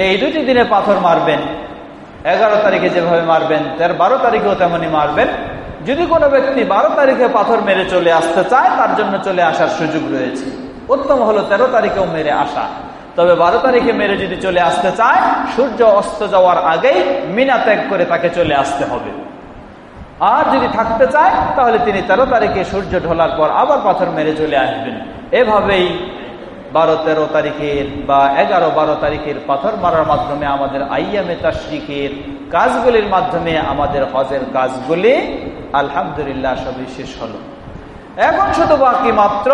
এই দুটি দিনে পাথর মারবেন। এগারো তারিখে যেভাবে মারবেন, তেরো, বারো তারিখেও তেমনি মারবেন। যদি কোনো ব্যক্তি বারো তারিখে পাথর মেরে চলে আসতে চায়, তার জন্য চলে আসার সুযোগ রয়েছে। উত্তম হলো তেরো তারিখেও মেরে আসা। তবে বারো তারিখে মেরে যদি চলে আসতে চায়, সূর্য অস্ত যাওয়ার আগেই মিনা ত্যাগ করে তাকে চলে আসতে হবে। আর যদি থাকতে চায়, তাহলে তিনি তেরো তারিখে সূর্য ঢোলার পর আবার পাথর মেরে চলে আসবেন। এভাবেই বারো তেরো তারিখের বা এগারো বারো তারিখের পাথর মারার মাধ্যমে আমাদের আইয়ামে তাশরিকের কাজগুলির মাধ্যমে আমাদের হজের কাজগুলি আলহামদুলিল্লাহ, সবই শেষ হলো। এখন শুধু বাকি মাত্র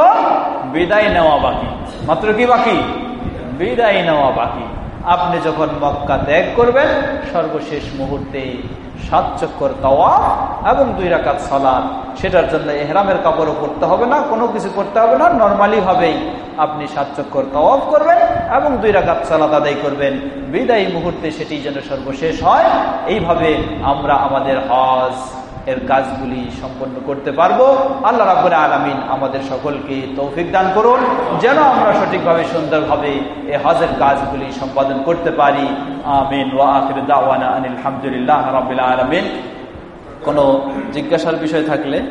বিদায় নেওয়া বাকি। মাত্র কি বাকি? বিদায় নেওয়া বাকি। আপনি যখন মক্কা ত্যাগ করবেন, সর্বশেষ মুহূর্তে সাত চক্কর তাওয়া এবং দুই রাকাত সালাদ সেটার জন্য এহরামের কাপড়ও পরতে হবে না, কোনো কিছু করতে হবে না, নর্মালি ভাবেই আপনি সাত চক্কর তাওয়াফ করবেন এবং দুই রাকাত সালাদ আদায় করবেন। বিদায়ী মুহূর্তে সেটি যেন সর্বশেষ হয়, এইভাবে আমরা আমাদের হজ এর কাজগুলি সম্পন্ন করতে পারব। আল্লাহ রাবুল আলমিন আমাদের সকলকে তৌফিক দান করুন। যেন আমরা সঠিকভাবে, সুন্দরভাবে এ হজের কাজগুলি সম্পাদন করতে পারি। আমিন। ওয়া আনিল আলহামদুলিল্লাহ রাবুল আলমিন। কোনো জিজ্ঞাসার বিষয় থাকলে